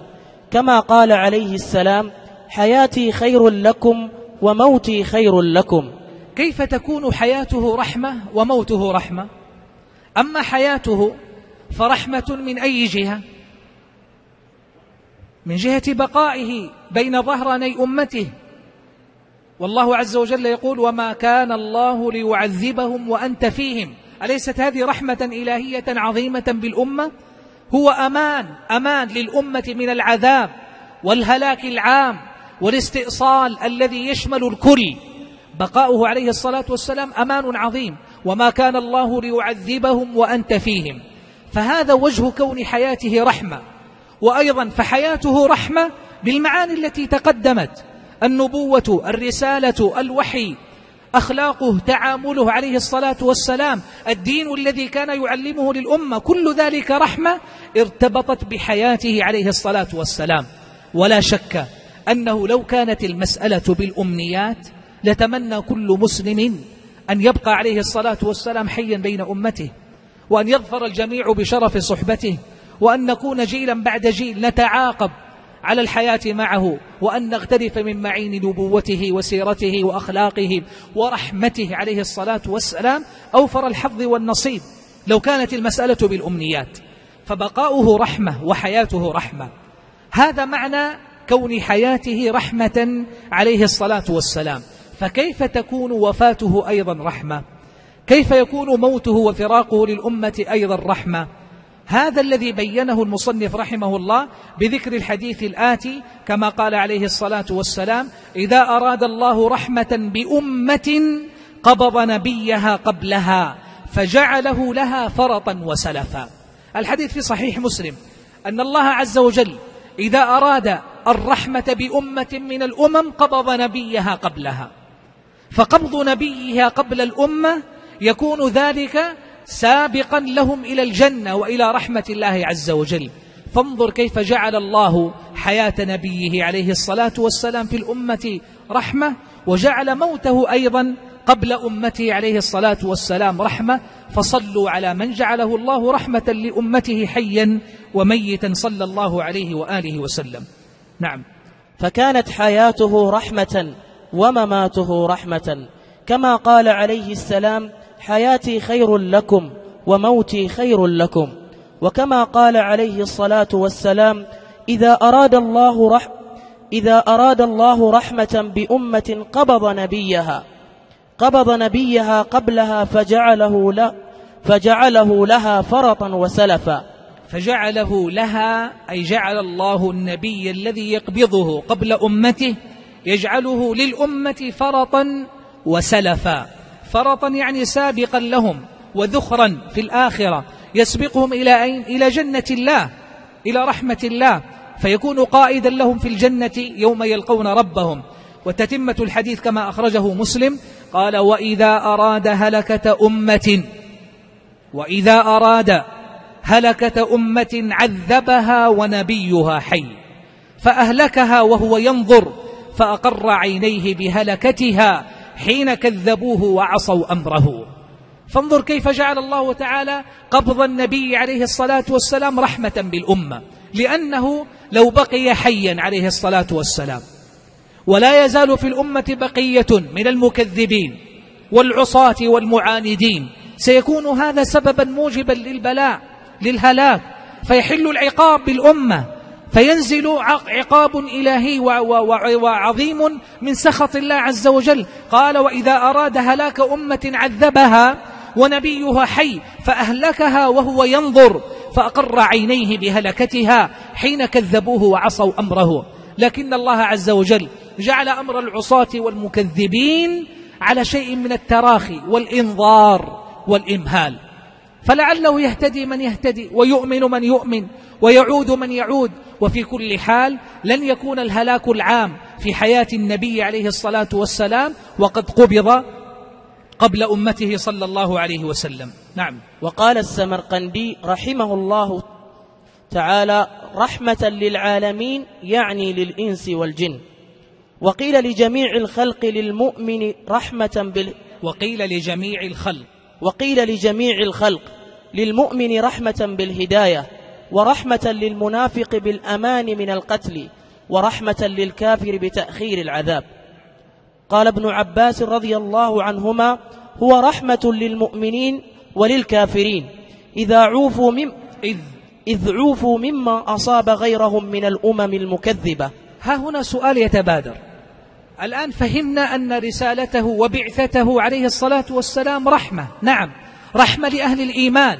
كما قال عليه السلام حياتي خير لكم وموتي خير لكم. كيف تكون حياته رحمة وموته رحمة؟ أما حياته فرحمة من أي جهة؟ من جهة بقائه بين ظهراني أمته. والله عز وجل يقول وما كان الله ليعذبهم وأنت فيهم أليست هذه رحمة إلهية عظيمة بالأمة؟ هو أمان أمان للأمة من العذاب والهلاك العام والاستئصال الذي يشمل الكل. بقاؤه عليه الصلاة والسلام أمان عظيم وما كان الله ليعذبهم وأنت فيهم. فهذا وجه كون حياته رحمة. وأيضا فحياته رحمة بالمعاني التي تقدمت. النبوة الرسالة الوحي أخلاقه تعامله عليه الصلاة والسلام الدين الذي كان يعلمه للأمة كل ذلك رحمة ارتبطت بحياته عليه الصلاة والسلام. ولا شك أنه لو كانت المسألة بالأمنيات لتمنى كل مسلم أن يبقى عليه الصلاة والسلام حيا بين أمته وأن يظفر الجميع بشرف صحبته وأن نكون جيلا بعد جيل نتعاقب على الحياة معه وأن نغترف من معين نبوته وسيرته وأخلاقه ورحمته عليه الصلاة والسلام أوفر الحظ والنصيب لو كانت المسألة بالأمنيات. فبقاؤه رحمة وحياته رحمة. هذا معنى كون حياته رحمة عليه الصلاة والسلام. فكيف تكون وفاته أيضا رحمة؟ كيف يكون موته وفراقه للأمة أيضا رحمة؟ هذا الذي بينه المصنف رحمه الله بذكر الحديث الآتي كما قال عليه الصلاة والسلام إذا أراد الله رحمة بأمة قبض نبيها قبلها فجعله لها فرطا وسلفا. الحديث في صحيح مسلم أن الله عز وجل إذا أراد الرحمة بأمة من الأمم قبض نبيها قبلها. فقبض نبيها قبل الأمة يكون ذلك سابقا لهم إلى الجنة وإلى رحمة الله عز وجل. فانظر كيف جعل الله حياة نبيه عليه الصلاة والسلام في الأمة رحمة وجعل موته أيضا قبل أمته عليه الصلاة والسلام رحمة. فصلوا على من جعله الله رحمة لأمته حيا وميتا صلى الله عليه وآله وسلم. نعم. فكانت حياته رحمة ومماته رحمة. كما قال عليه السلام حياتي خير لكم وموتي خير لكم. وكما قال عليه الصلاة والسلام إذا أراد الله رح إذا أراد الله رحمة بأمة قبض نبيها. قبض نبيها قبلها فجعله له فجعله لها فرطا وسلفا. فجعله لها أي جعل الله النبي الذي يقبضه قبل أمته يجعله للأمة فرطا وسلفا. فرطا يعني سابقا لهم وذخرا في الآخرة. يسبقهم إلى أين؟ إلى جنة الله إلى رحمة الله. فيكون قائدا لهم في الجنة يوم يلقون ربهم. وتتمة الحديث كما أخرجه مسلم قال وإذا أراد هلكة أمة وإذا أراد هلكة أمة عذبها ونبيها حي فأهلكها وهو ينظر فأقر عينيه بهلكتها حين كذبوه وعصوا أمره. فانظر كيف جعل الله تعالى قبض النبي عليه الصلاة والسلام رحمة بالأمة لأنه لو بقي حيا عليه الصلاة والسلام. ولا يزال في الأمة بقية من المكذبين والعصاة والمعاندين. سيكون هذا سببا موجبا للبلاء للهلاك فيحل العقاب بالأمة. فينزل عقاب إلهي وعظيم من سخط الله عز وجل. قال وإذا أراد هلاك أمة عذبها ونبيها حي فأهلكها وهو ينظر. فأقر عينيه بهلكتها حين كذبوه وعصوا أمره. لكن الله عز وجل جعل أمر العصاة والمكذبين على شيء من التراخي والإنظار والإمهال. فلعله يهتدي من يهتدي ويؤمن من يؤمن. ويعود من يعود. وفي كل حال لن يكون الهلاك العام في حياة النبي عليه الصلاة والسلام وقد قبض قبل أمته صلى الله عليه وسلم. نعم. وقال السمرقندي رحمه الله تعالى رحمة للعالمين يعني للإنس والجن. وقيل لجميع الخلق للمؤمن رحمة بال وقيل لجميع الخلق. وقيل لجميع الخلق للمؤمن رحمة بالهداية. ورحمة للمنافق بالأمان من القتل ورحمة للكافر بتأخير العذاب. قال ابن عباس رضي الله عنهما هو رحمة للمؤمنين وللكافرين. إذا عوفوا مم إذ, إذ عوفوا مما أصاب غيرهم من الأمم المكذبة. ها هنا سؤال يتبادر. الآن فهمنا أن رسالته وبعثته عليه الصلاة والسلام رحمة. نعم رحمة لأهل الإيمان.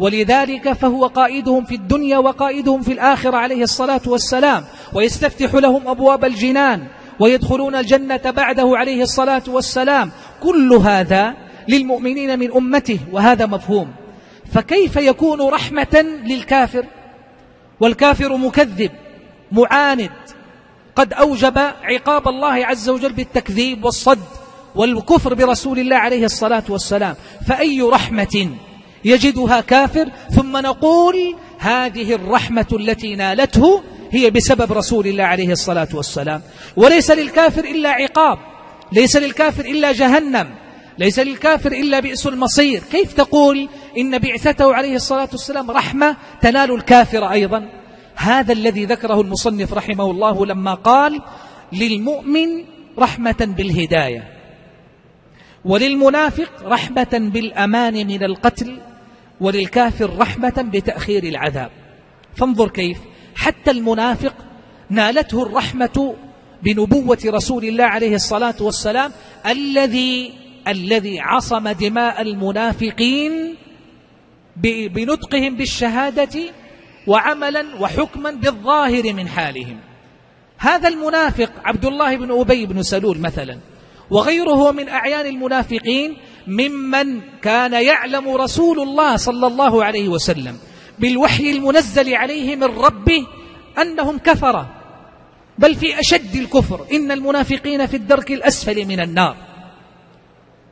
ولذلك فهو قائدهم في الدنيا وقائدهم في الآخرة عليه الصلاة والسلام ويستفتح لهم أبواب الجنان ويدخلون الجنة بعده عليه الصلاة والسلام. كل هذا للمؤمنين من أمته وهذا مفهوم. فكيف يكون رحمة للكافر؟ والكافر مكذب معاند. قد أوجب عقاب الله عز وجل بالتكذيب والصد والكفر برسول الله عليه الصلاة والسلام. فأي رحمة يجدها كافر ثم نقول هذه الرحمة التي نالته هي بسبب رسول الله عليه الصلاة والسلام. وليس للكافر إلا عقاب ليس للكافر إلا جهنم ليس للكافر إلا بئس المصير. كيف تقول إن بعثته عليه الصلاة والسلام رحمة تنال الكافر أيضا؟ هذا الذي ذكره المصنف رحمه الله لما قال للمؤمن رحمة بالهداية. وللمنافق رحمة بالأمان من القتل وللكافر رحمة بتأخير العذاب. فانظر كيف حتى المنافق نالته الرحمة بنبوة رسول الله عليه الصلاة والسلام الذي الذي عصم دماء المنافقين بنطقهم بالشهادة وعملا وحكما بالظاهر من حالهم. هذا المنافق عبد الله بن أبي بن سلول مثلا وغيره من أعيان المنافقين ممن كان يعلم رسول الله صلى الله عليه وسلم بالوحي المنزل عليه من ربه أنهم كفرة. بل في أشد الكفر إن المنافقين في الدرك الأسفل من النار.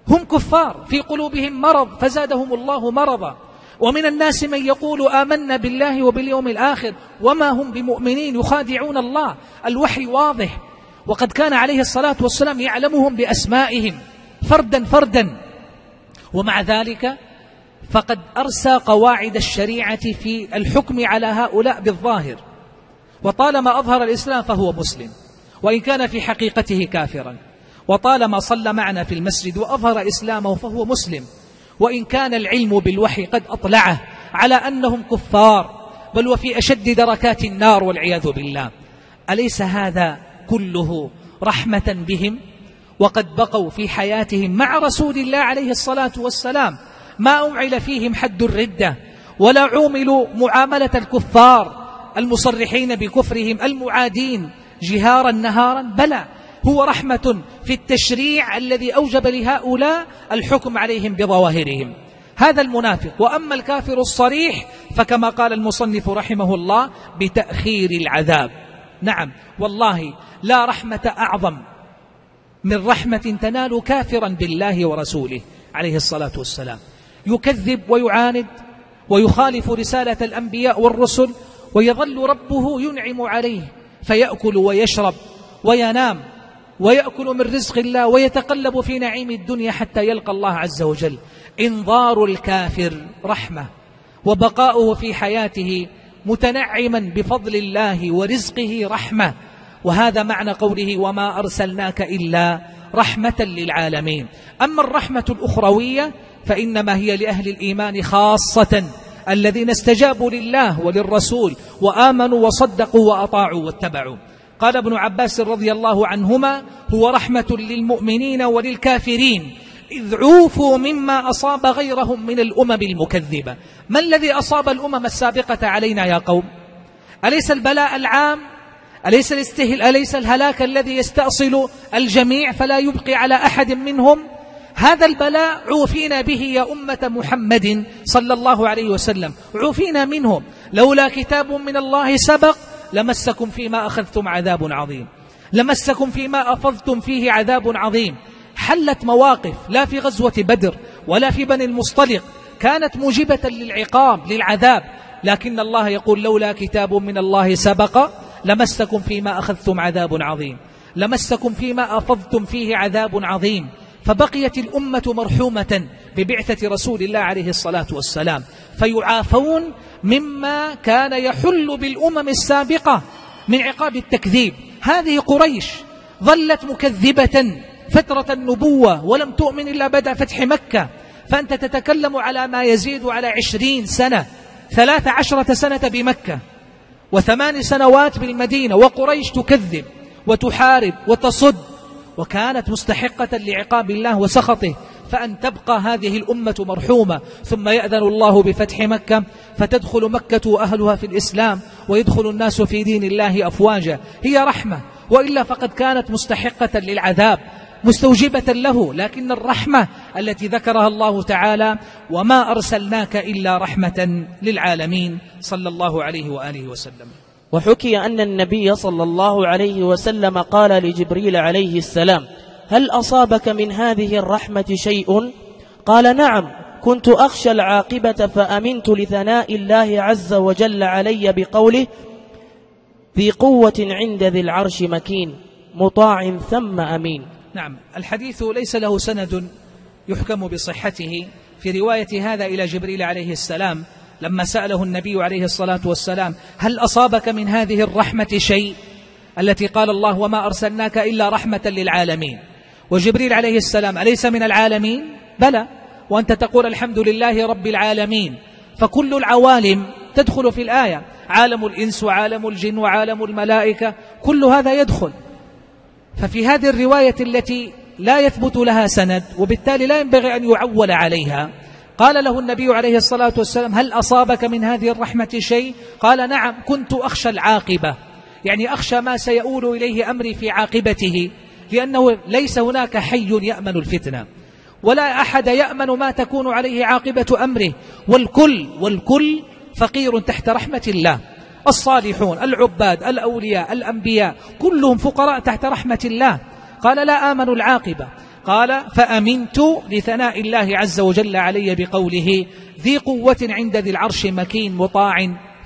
هم كفار في قلوبهم مرض فزادهم الله مرضا. ومن الناس من يقول آمنا بالله وباليوم الآخر وما هم بمؤمنين يخادعون الله. الوحي واضح وقد كان عليه الصلاة والسلام يعلمهم بأسمائهم فردا فردا. ومع ذلك فقد أرسى قواعد الشريعة في الحكم على هؤلاء بالظاهر. وطالما أظهر الإسلام فهو مسلم وإن كان في حقيقته كافرا. وطالما صلى معنا في المسجد وأظهر إسلامه فهو مسلم. وإن كان العلم بالوحي قد أطلعه على أنهم كفار بل وفي أشد دركات النار والعياذ بالله. أليس هذا كله رحمة بهم وقد بقوا في حياتهم مع رسول الله عليه الصلاة والسلام. ما أمعل فيهم حد الردة ولا عوملوا معاملة الكفار المصرحين بكفرهم المعادين جهارا نهارا. بلى هو رحمة في التشريع الذي أوجب لهؤلاء الحكم عليهم بظواهرهم. هذا المنافق. وأما الكافر الصريح فكما قال المصنف رحمه الله بتأخير العذاب. نعم. والله لا رحمة أعظم من رحمة تنال كافرا بالله ورسوله عليه الصلاة والسلام. يكذب ويعاند ويخالف رسالة الأنبياء والرسل ويظل ربه ينعم عليه فيأكل ويشرب وينام ويأكل من رزق الله ويتقلب في نعيم الدنيا حتى يلقى الله عز وجل. إنظار الكافر رحمة وبقاؤه في حياته متنعما بفضل الله ورزقه رحمة. وهذا معنى قوله وما أرسلناك إلا رحمة للعالمين. أما الرحمة الأخروية فإنما هي لأهل الإيمان خاصة الذين استجابوا لله وللرسول وآمنوا وصدقوا وأطاعوا واتبعوا. قال ابن عباس رضي الله عنهما هو رحمة للمؤمنين وللكافرين إذ عوفوا مما أصاب غيرهم من الأمم المكذبة. ما الذي أصاب الأمم السابقة علينا يا قوم؟ أليس البلاء العام؟ أليس, الاستهل أليس الهلاك الذي يستأصل الجميع فلا يبقي على أحد منهم؟ هذا البلاء عوفينا به يا أمة محمد صلى الله عليه وسلم. عوفينا منهم. لولا كتاب من الله سبق لمسكم فيما أخذتم عذاب عظيم. لمسكم فيما أفضتم فيه عذاب عظيم. حلت مواقف لا في غزوة بدر ولا في بني المصطلق كانت موجبة للعقاب للعذاب. لكن الله يقول لولا كتاب من الله سبق لمسكم فيما أخذتم عذاب عظيم. لمسكم فيما أفضتم فيه عذاب عظيم. فبقيت الأمة مرحومة ببعثة رسول الله عليه الصلاة والسلام. فيعافون مما كان يحل بالأمم السابقة من عقاب التكذيب. هذه قريش ظلت مكذبة فترة النبوة ولم تؤمن إلا بدأ فتح مكة. فأنت تتكلم على ما يزيد على عشرين سنة ثلاث عشرة سنة بمكة وثمان سنوات بالمدينة وقريش تكذب وتحارب وتصد وكانت مستحقة لعقاب الله وسخطه. فأن تبقى هذه الأمة مرحومة ثم يأذن الله بفتح مكة فتدخل مكة وأهلها في الإسلام ويدخل الناس في دين الله أفواجا. هي رحمة وإلا فقد كانت مستحقة للعذاب. مستوجبة له لكن الرحمة التي ذكرها الله تعالى وما أرسلناك إلا رحمة للعالمين صلى الله عليه وآله وسلم. وحكي أن النبي صلى الله عليه وسلم قال لجبريل عليه السلام هل أصابك من هذه الرحمة شيء؟ قال نعم كنت أخشى العاقبة فأمنت لثناء الله عز وجل علي بقوله ذي قوة عند ذي العرش مكين مطاع ثم أمين. نعم الحديث ليس له سند يحكم بصحته. في رواية هذا إلى جبريل عليه السلام لما سأله النبي عليه الصلاة والسلام هل أصابك من هذه الرحمة شيء؟ التي قال الله وما أرسلناك إلا رحمة للعالمين. وجبريل عليه السلام أليس من العالمين؟ بلى وأنت تقول الحمد لله رب العالمين. فكل العوالم تدخل في الآية عالم الإنس وعالم الجن وعالم الملائكة كل هذا يدخل. ففي هذه الرواية التي لا يثبت لها سند وبالتالي لا ينبغي أن يعول عليها قال له النبي عليه الصلاة والسلام هل أصابك من هذه الرحمة شيء؟ قال نعم كنت أخشى العاقبة يعني أخشى ما سيؤول إليه أمري في عاقبته لأنه ليس هناك حي يأمن الفتنة ولا أحد يأمن ما تكون عليه عاقبة أمره والكل والكل فقير تحت رحمة الله. الصالحون العباد الأولياء الأنبياء كلهم فقراء تحت رحمة الله. قال لا آمنوا العاقبة. قال فأمنت لثناء الله عز وجل علي بقوله ذي قوة عند ذي العرش مكين مطاع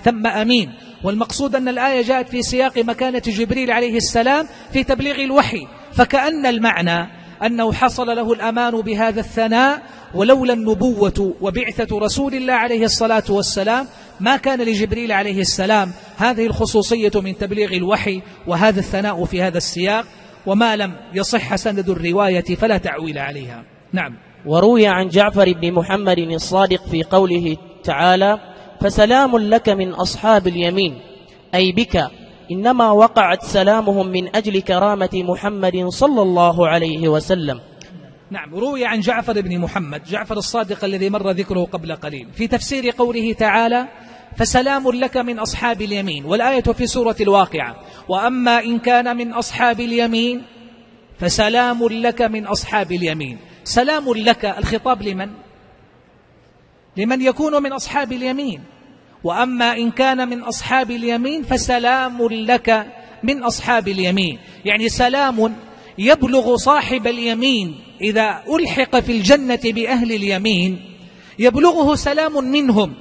ثم أمين. والمقصود أن الآية جاءت في سياق مكانة جبريل عليه السلام في تبليغ الوحي. فكأن المعنى أنه حصل له الأمان بهذا الثناء ولولا النبوة وبعثة رسول الله عليه الصلاة والسلام ما كان لجبريل عليه السلام هذه الخصوصية من تبليغ الوحي وهذا الثناء في هذا السياق وما لم يصح سند الرواية فلا تعويل عليها. نعم. وروي عن جعفر بن محمد الصادق في قوله تعالى فسلام لك من أصحاب اليمين أي بك إنما وقعت سلامهم من أجل كرامة محمد صلى الله عليه وسلم. نعم روي عن جعفر بن محمد جعفر الصادق الذي مر ذكره قبل قليل في تفسير قوله تعالى فسلام لك من أصحاب اليمين والآية في سورة الواقعة وأما إن كان من أصحاب اليمين فسلام لك من أصحاب اليمين سلام لك الخطاب لمن؟ لمن يكون من أصحاب اليمين. وأما إن كان من أصحاب اليمين فسلام لك من أصحاب اليمين يعني سلام يبلغ صاحب اليمين إذا ألحق في الجنة بأهل اليمين يبلغه سلام منهم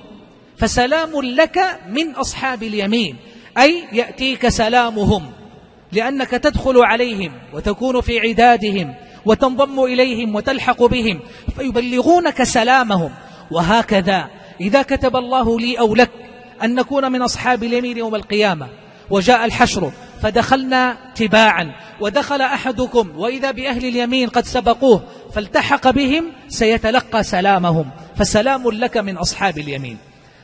فسلام لك من أصحاب اليمين أي يأتيك سلامهم لأنك تدخل عليهم وتكون في عدادهم وتنضم إليهم وتلحق بهم فيبلغونك سلامهم وهكذا إذا كتب الله لي أو لك أن نكون من أصحاب اليمين يوم القيامة وجاء الحشر فدخلنا تباعا. ودخل أحدكم وإذا بأهل اليمين قد سبقوه فالتحق بهم سيتلقى سلامهم. فسلام لك من أصحاب اليمين.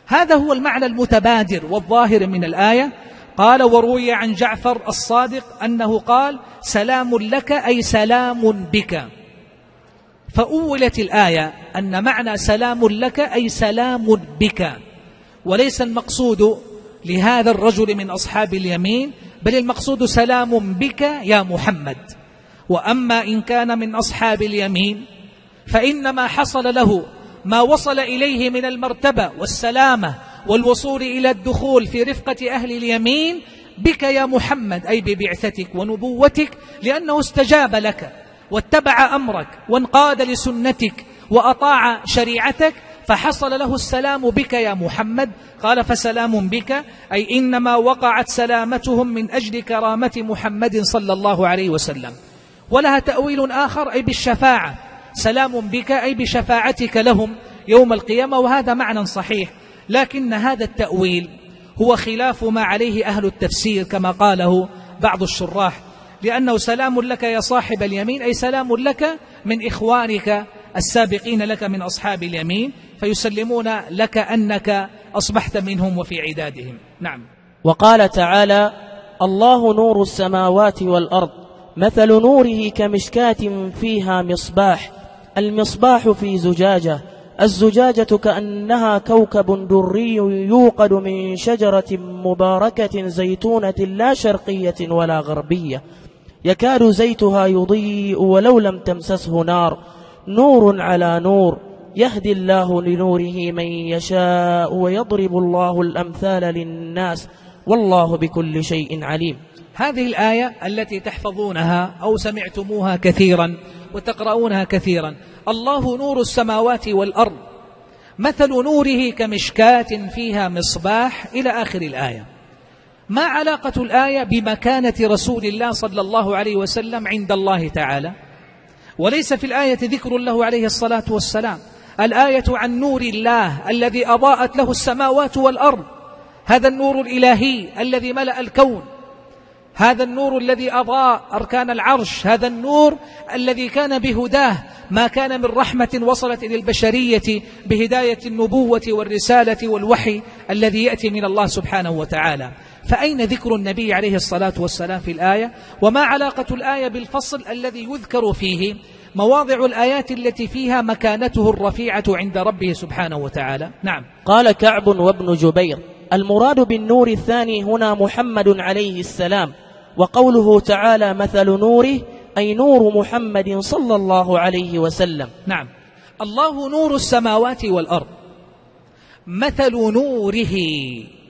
هذا هو المعنى المتبادر والظاهر من الآية. قال وروي عن جعفر الصادق أنه قال سلام لك أي سلام بك. فأولت الآية أن معنى سلام لك أي سلام بك. وليس المقصود لهذا الرجل من أصحاب اليمين بل المقصود سلام بك يا محمد. وأما إن كان من أصحاب اليمين فإنما حصل له ما وصل إليه من المرتبة والسلامة والوصول إلى الدخول في رفقة أهل اليمين بك يا محمد أي ببعثتك ونبوتك لأنه استجاب لك واتبع أمرك وانقاد لسنتك وأطاع شريعتك فحصل له السلام بك يا محمد. قال فسلام بك. أي إنما وقعت سلامتهم من أجل كرامة محمد صلى الله عليه وسلم. ولها تأويل آخر أي بالشفاعة. سلام بك أي بشفاعتك لهم يوم القيامة. وهذا معنى صحيح. لكن هذا التأويل هو خلاف ما عليه أهل التفسير كما قاله بعض الشراح. لأنه سلام لك يا صاحب اليمين أي سلام لك من إخوانك السابقين لك من أصحاب اليمين. فيسلمون لك أنك أصبحت منهم وفي عدادهم. نعم. وقال تعالى الله نور السماوات والأرض مثل نوره كمشكاة فيها مصباح المصباح في زجاجة الزجاجة كأنها كوكب دري يوقد من شجرة مباركة زيتونة لا شرقية ولا غربية يكاد زيتها يضيء ولو لم تمسسه نار نور على نور. يهدي الله لنوره من يشاء ويضرب الله الأمثال للناس والله بكل شيء عليم. هذه الآية التي تحفظونها أو سمعتموها كثيرا وتقرؤونها كثيرا. الله نور السماوات والأرض مثل نوره كمشكاة فيها مصباح إلى آخر الآية. ما علاقة الآية بمكانة رسول الله صلى الله عليه وسلم عند الله تعالى؟ وليس في الآية ذكر له عليه الصلاة والسلام. الآية عن نور الله الذي أضاءت له السماوات والأرض. هذا النور الإلهي الذي ملأ الكون. هذا النور الذي أضاء أركان العرش. هذا النور الذي كان بهداه ما كان من رحمة وصلت إلى البشرية بهداية النبوة والرسالة والوحي الذي يأتي من الله سبحانه وتعالى. فأين ذكر النبي عليه الصلاة والسلام في الآية؟ وما علاقة الآية بالفصل الذي يذكر فيه؟ مواضع الآيات التي فيها مكانته الرفيعة عند ربه سبحانه وتعالى. نعم. قال كعب وابن جبير المراد بالنور الثاني هنا محمد عليه السلام وقوله تعالى مثل نوره أي نور محمد صلى الله عليه وسلم. نعم. الله نور السماوات والأرض. مثل نوره.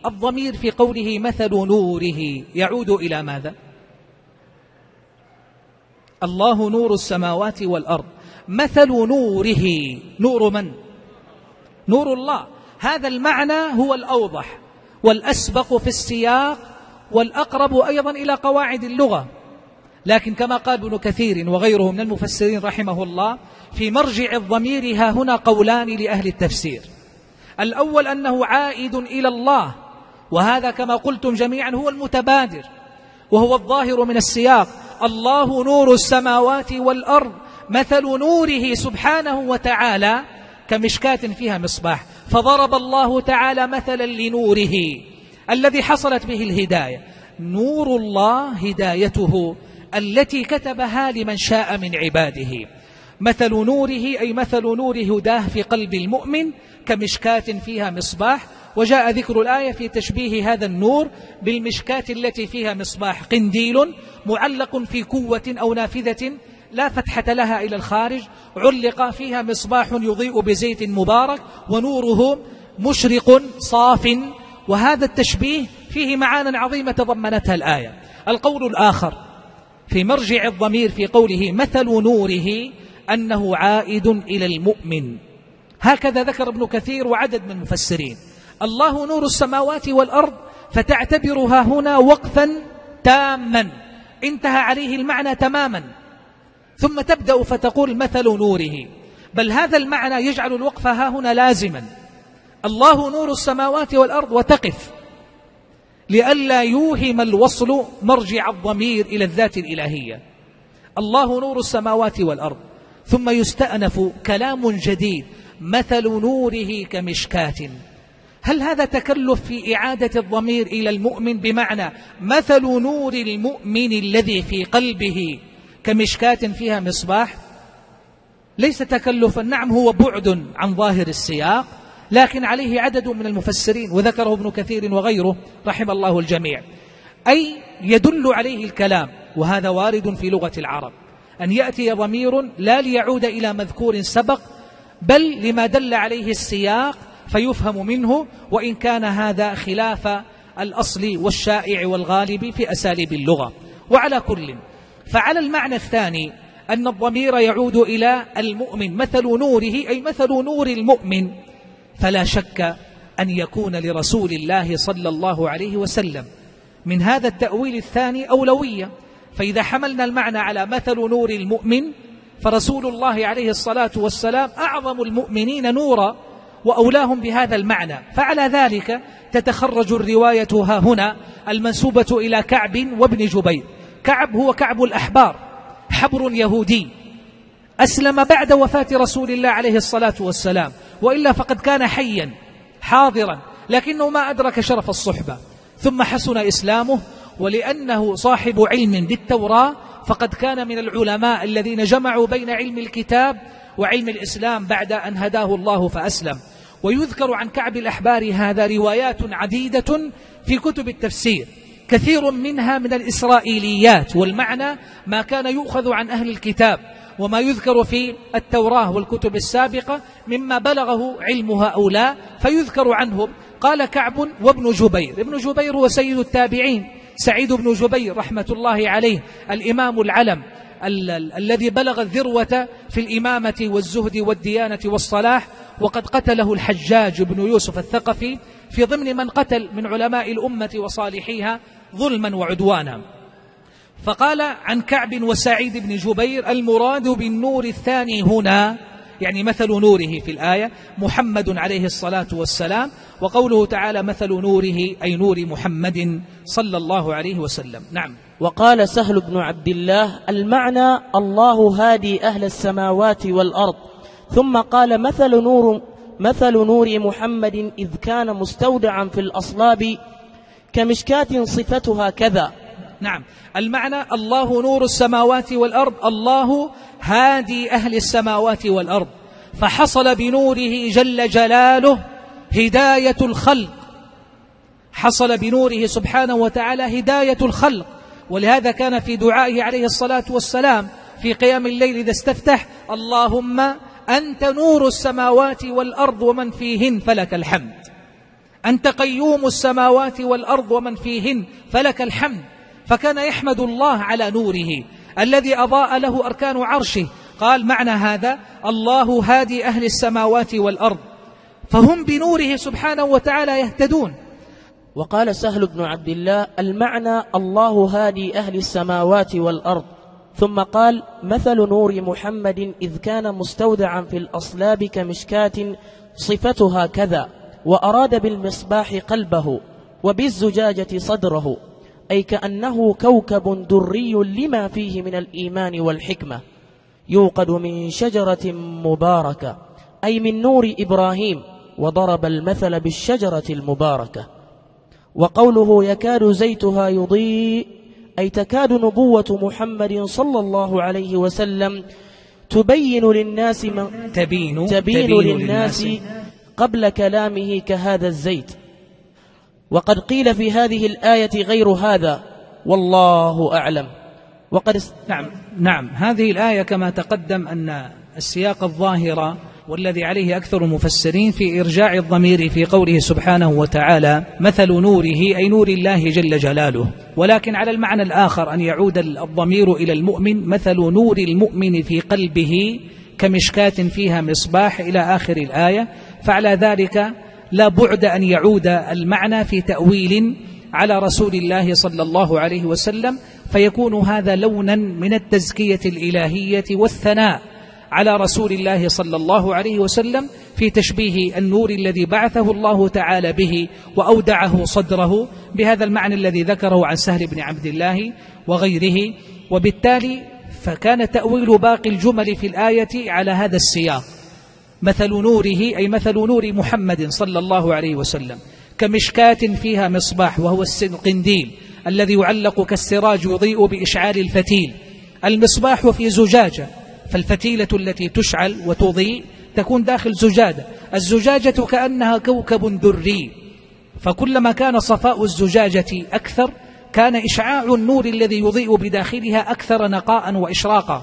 الضمير في قوله مثل نوره يعود إلى ماذا؟ الله نور السماوات والأرض. مثل نوره. نور من؟ نور الله. هذا المعنى هو الأوضح. والأسبق في السياق والأقرب أيضا إلى قواعد اللغة. لكن كما قال ابن كثير وغيره من المفسرين رحمه الله في مرجع الضمير ها هنا قولان لأهل التفسير. الأول أنه عائد إلى الله وهذا كما قلتم جميعا هو المتبادر وهو الظاهر من السياق. الله نور السماوات والأرض مثل نوره سبحانه وتعالى كمشكاة فيها مصباح. فضرب الله تعالى مثلا لنوره الذي حصلت به الهداية. نور الله هدايته التي كتبها لمن شاء من عباده. مثل نوره أي مثل نور هداه في قلب المؤمن كمشكاة فيها مصباح. وجاء ذكر الآية في تشبيه هذا النور بالمشكاة التي فيها مصباح قنديل معلق في قوة أو نافذة لا فتحة لها إلى الخارج علق فيها مصباح يضيء بزيت مبارك ونوره مشرق صاف. وهذا التشبيه فيه معانا عظيمة تضمنتها الآية. القول الآخر في مرجع الضمير في قوله مثل نوره أنه عائد إلى المؤمن. هكذا ذكر ابن كثير وعدد من المفسرين. الله نور السماوات والأرض فتعتبرها هنا وقفا تاما انتهى عليه المعنى تماما. ثم تبدأ فتقول مثل نوره بل هذا المعنى يجعل الوقف ها هنا لازما. الله نور السماوات والأرض وتقف لئلا يوهم الوصل مرجع الضمير إلى الذات الإلهية. الله نور السماوات والأرض ثم يستأنف كلام جديد مثل نوره كمشكاة. هل هذا تكلف في إعادة الضمير إلى المؤمن بمعنى مثل نور المؤمن الذي في قلبه كمشكاة فيها مصباح؟ ليس تكلفا. نعم هو بعد عن ظاهر السياق لكن عليه عدد من المفسرين وذكره ابن كثير وغيره رحم الله الجميع. أي يدل عليه الكلام وهذا وارد في لغة العرب أن يأتي ضمير لا ليعود إلى مذكور سبق بل لما دل عليه السياق فيفهم منه وإن كان هذا خلاف الأصل والشائع والغالب في أساليب اللغة. وعلى كل فعلى المعنى الثاني أن الضمير يعود إلى المؤمن مثل نوره أي مثل نور المؤمن. فلا شك أن يكون لرسول الله صلى الله عليه وسلم من هذا التأويل الثاني أولوية. فإذا حملنا المعنى على مثل نور المؤمن فرسول الله عليه الصلاة والسلام أعظم المؤمنين نورا. وأولاهم بهذا المعنى. فعلى ذلك تتخرج الرواية ها هنا المنسوبة إلى كعب وابن جبير. كعب هو كعب الأحبار حبر يهودي. أسلم بعد وفاة رسول الله عليه الصلاة والسلام وإلا فقد كان حيا حاضرا لكنه ما أدرك شرف الصحبة. ثم حسن إسلامه ولأنه صاحب علم بالتوراة فقد كان من العلماء الذين جمعوا بين علم الكتاب وعلم الإسلام بعد أن هداه الله فأسلم. ويذكر عن كعب الأحبار هذا روايات عديدة في كتب التفسير. كثير منها من الإسرائيليات والمعنى ما كان يؤخذ عن أهل الكتاب وما يذكر في التوراة والكتب السابقة مما بلغه علم هؤلاء. فيذكر عنهم قال كعب وابن جبير. ابن جبير هو سيد التابعين. سعيد بن جبير رحمة الله عليه الإمام العلم ال ال الذي بلغ الذروة في الإمامة والزهد والديانة والصلاح. وقد قتله الحجاج بن يوسف الثقفي في ضمن من قتل من علماء الأمة وصالحيها ظلما وعدوانا. فقال عن كعب وسعيد بن جبير المراد بالنور الثاني هنا يعني مثل نوره في الآية محمد عليه الصلاة والسلام وقوله تعالى مثل نوره أي نور محمد صلى الله عليه وسلم. نعم. وقال سهل بن عبد الله المعنى الله هادي أهل السماوات والأرض. ثم قال مثل نور مثل نور محمد إذ كان مستودعا في الأصلاب كمشكاة صفتها كذا. نعم. المعنى الله نور السماوات والأرض الله هادي أهل السماوات والأرض. فحصل بنوره جل جلاله هداية الخلق. حصل بنوره سبحانه وتعالى هداية الخلق. ولهذا كان في دعائه عليه الصلاة والسلام في قيام الليل إذا استفتح اللهم أنت نور السماوات والأرض ومن فيهن فلك الحمد. أنت قيوم السماوات والأرض ومن فيهن فلك الحمد. فكان يحمد الله على نوره الذي أضاء له أركان عرشه. قال معنى هذا الله هادي أهل السماوات والأرض. فهم بنوره سبحانه وتعالى يهتدون. وقال سهل بن عبد الله المعنى الله هادي أهل السماوات والأرض. ثم قال مثل نور محمد إذ كان مستودعا في الأصلاب كمشكاة صفتها كذا وأراد بالمصباح قلبه وبالزجاجة صدره أي كأنه كوكب دري لما فيه من الإيمان والحكمة يوقد من شجرة مباركة أي من نور إبراهيم وضرب المثل بالشجرة المباركة. وقوله يكاد زيتها يضيء أي تكاد نبوة محمد صلى الله عليه وسلم تبين للناس من تبين, تبين, تبين للناس, للناس. قبل كلامه كهذا الزيت. وقد قيل في هذه الآية غير هذا والله أعلم. وقد نعم نعم. هذه الآية كما تقدم أن السياق الظاهر والذي عليه أكثر المفسرين في إرجاع الضمير في قوله سبحانه وتعالى مثل نوره أي نور الله جل جلاله. ولكن على المعنى الآخر أن يعود الضمير إلى المؤمن مثل نور المؤمن في قلبه كمشكاة فيها مصباح إلى آخر الآية. فعلى ذلك لا بعد أن يعود المعنى في تأويل على رسول الله صلى الله عليه وسلم فيكون هذا لونا من التزكية الإلهية والثناء. على رسول الله صلى الله عليه وسلم في تشبيه النور الذي بعثه الله تعالى به وأودعه صدره بهذا المعنى الذي ذكره عن سهل بن عبد الله وغيره. وبالتالي فكان تأويل باقي الجمل في الآية على هذا السياق. مثل نوره أي مثل نور محمد صلى الله عليه وسلم كمشكاة فيها مصباح وهو القنديل الذي يعلق كالسراج يضيء بإشعال الفتيل. المصباح في زجاجة فالفتيلة التي تشعل وتضيء تكون داخل زجاجة. الزجاجة كأنها كوكب دري. فكلما كان صفاء الزجاجة أكثر كان إشعاع النور الذي يضيء بداخلها أكثر نقاء وإشراقا.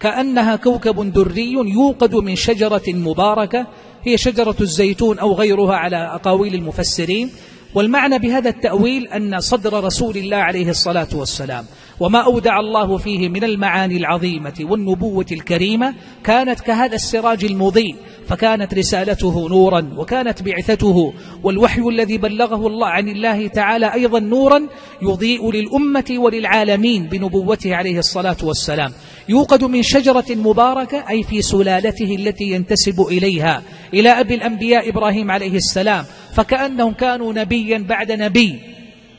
كأنها كوكب دري يوقد من شجرة مباركة هي شجرة الزيتون أو غيرها على أقاويل المفسرين. والمعنى بهذا التأويل أن صدر رسول الله عليه الصلاة والسلام. وما أودع الله فيه من المعاني العظيمة والنبوة الكريمة كانت كهذا السراج المضيء فكانت رسالته نورا وكانت بعثته والوحي الذي بلغه الله عن الله تعالى أيضا نورا يضيء للأمة وللعالمين بنبوته عليه الصلاة والسلام. يوقد من شجرة مباركة أي في سلالته التي ينتسب إليها إلى أبي الأنبياء إبراهيم عليه السلام فكأنهم كانوا نبيا بعد نبي.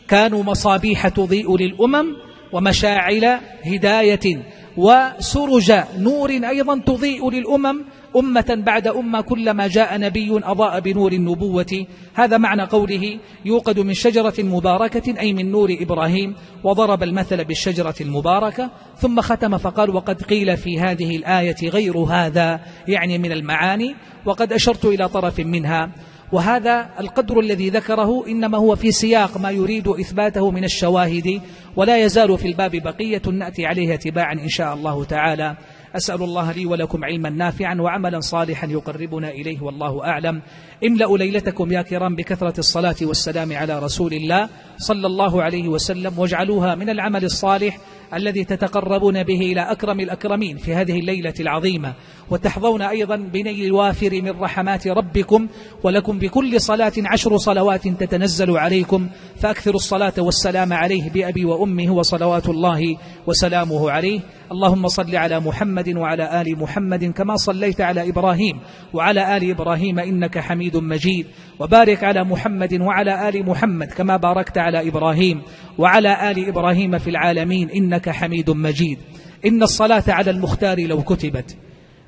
كانوا مصابيح تضيء للأمم ومشاعل هداية وسرج نور أيضا تضيء للأمم أمة بعد أمة كلما جاء نبي أضاء بنور النبوة. هذا معنى قوله يوقد من شجرة مباركة أي من نور إبراهيم وضرب المثل بالشجرة المباركة ثم ختم فقال وقد قيل في هذه الآية غير هذا يعني من المعاني وقد أشرت إلى طرف منها. وهذا القدر الذي ذكره إنما هو في سياق ما يريد إثباته من الشواهد ولا يزال في الباب بقية نأتي عليها تباعا إن شاء الله تعالى. أسأل الله لي ولكم علما نافعا وعملا صالحا يقربنا إليه والله أعلم. املأوا ليلتكم يا كرام بكثرة الصلاة والسلام على رسول الله صلى الله عليه وسلم واجعلوها من العمل الصالح الذي تتقربون به إلى أكرم الأكرمين في هذه الليلة العظيمة. وتحظون أيضا بنيل الوافر من رحمات ربكم ولكم بكل صلاة عشر صلوات تتنزل عليكم فأكثروا الصلاة والسلام عليه بأبي وأمه وصلوات الله وسلامه عليه. اللهم صل على محمد وعلى آل محمد كما صليت على إبراهيم وعلى آل إبراهيم إنك حميد مجيد. وبارك على محمد وعلى آل محمد كما باركت على إبراهيم وعلى آل إبراهيم في العالمين إنك حميد مجيد. إن الصلاة على المختار لو كتبت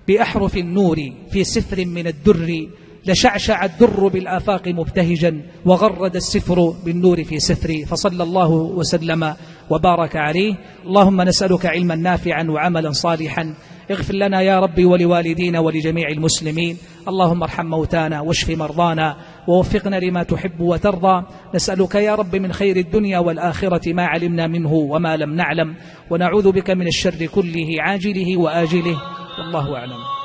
بأحرف النور في سفر من الدر لشعشع الدر بالآفاق مبتهجا وغرد السفر بالنور في سفري. فصلى الله وسلم وبارك عليه. اللهم نسألك علما نافعا وعملا صالحا اغفر لنا يا ربي ولوالدينا ولجميع المسلمين. اللهم ارحم موتانا واشف مرضانا ووفقنا لما تحب وترضى. نسألك يا رب من خير الدنيا والآخرة ما علمنا منه وما لم نعلم. ونعوذ بك من الشر كله عاجله وآجله. والله أعلم.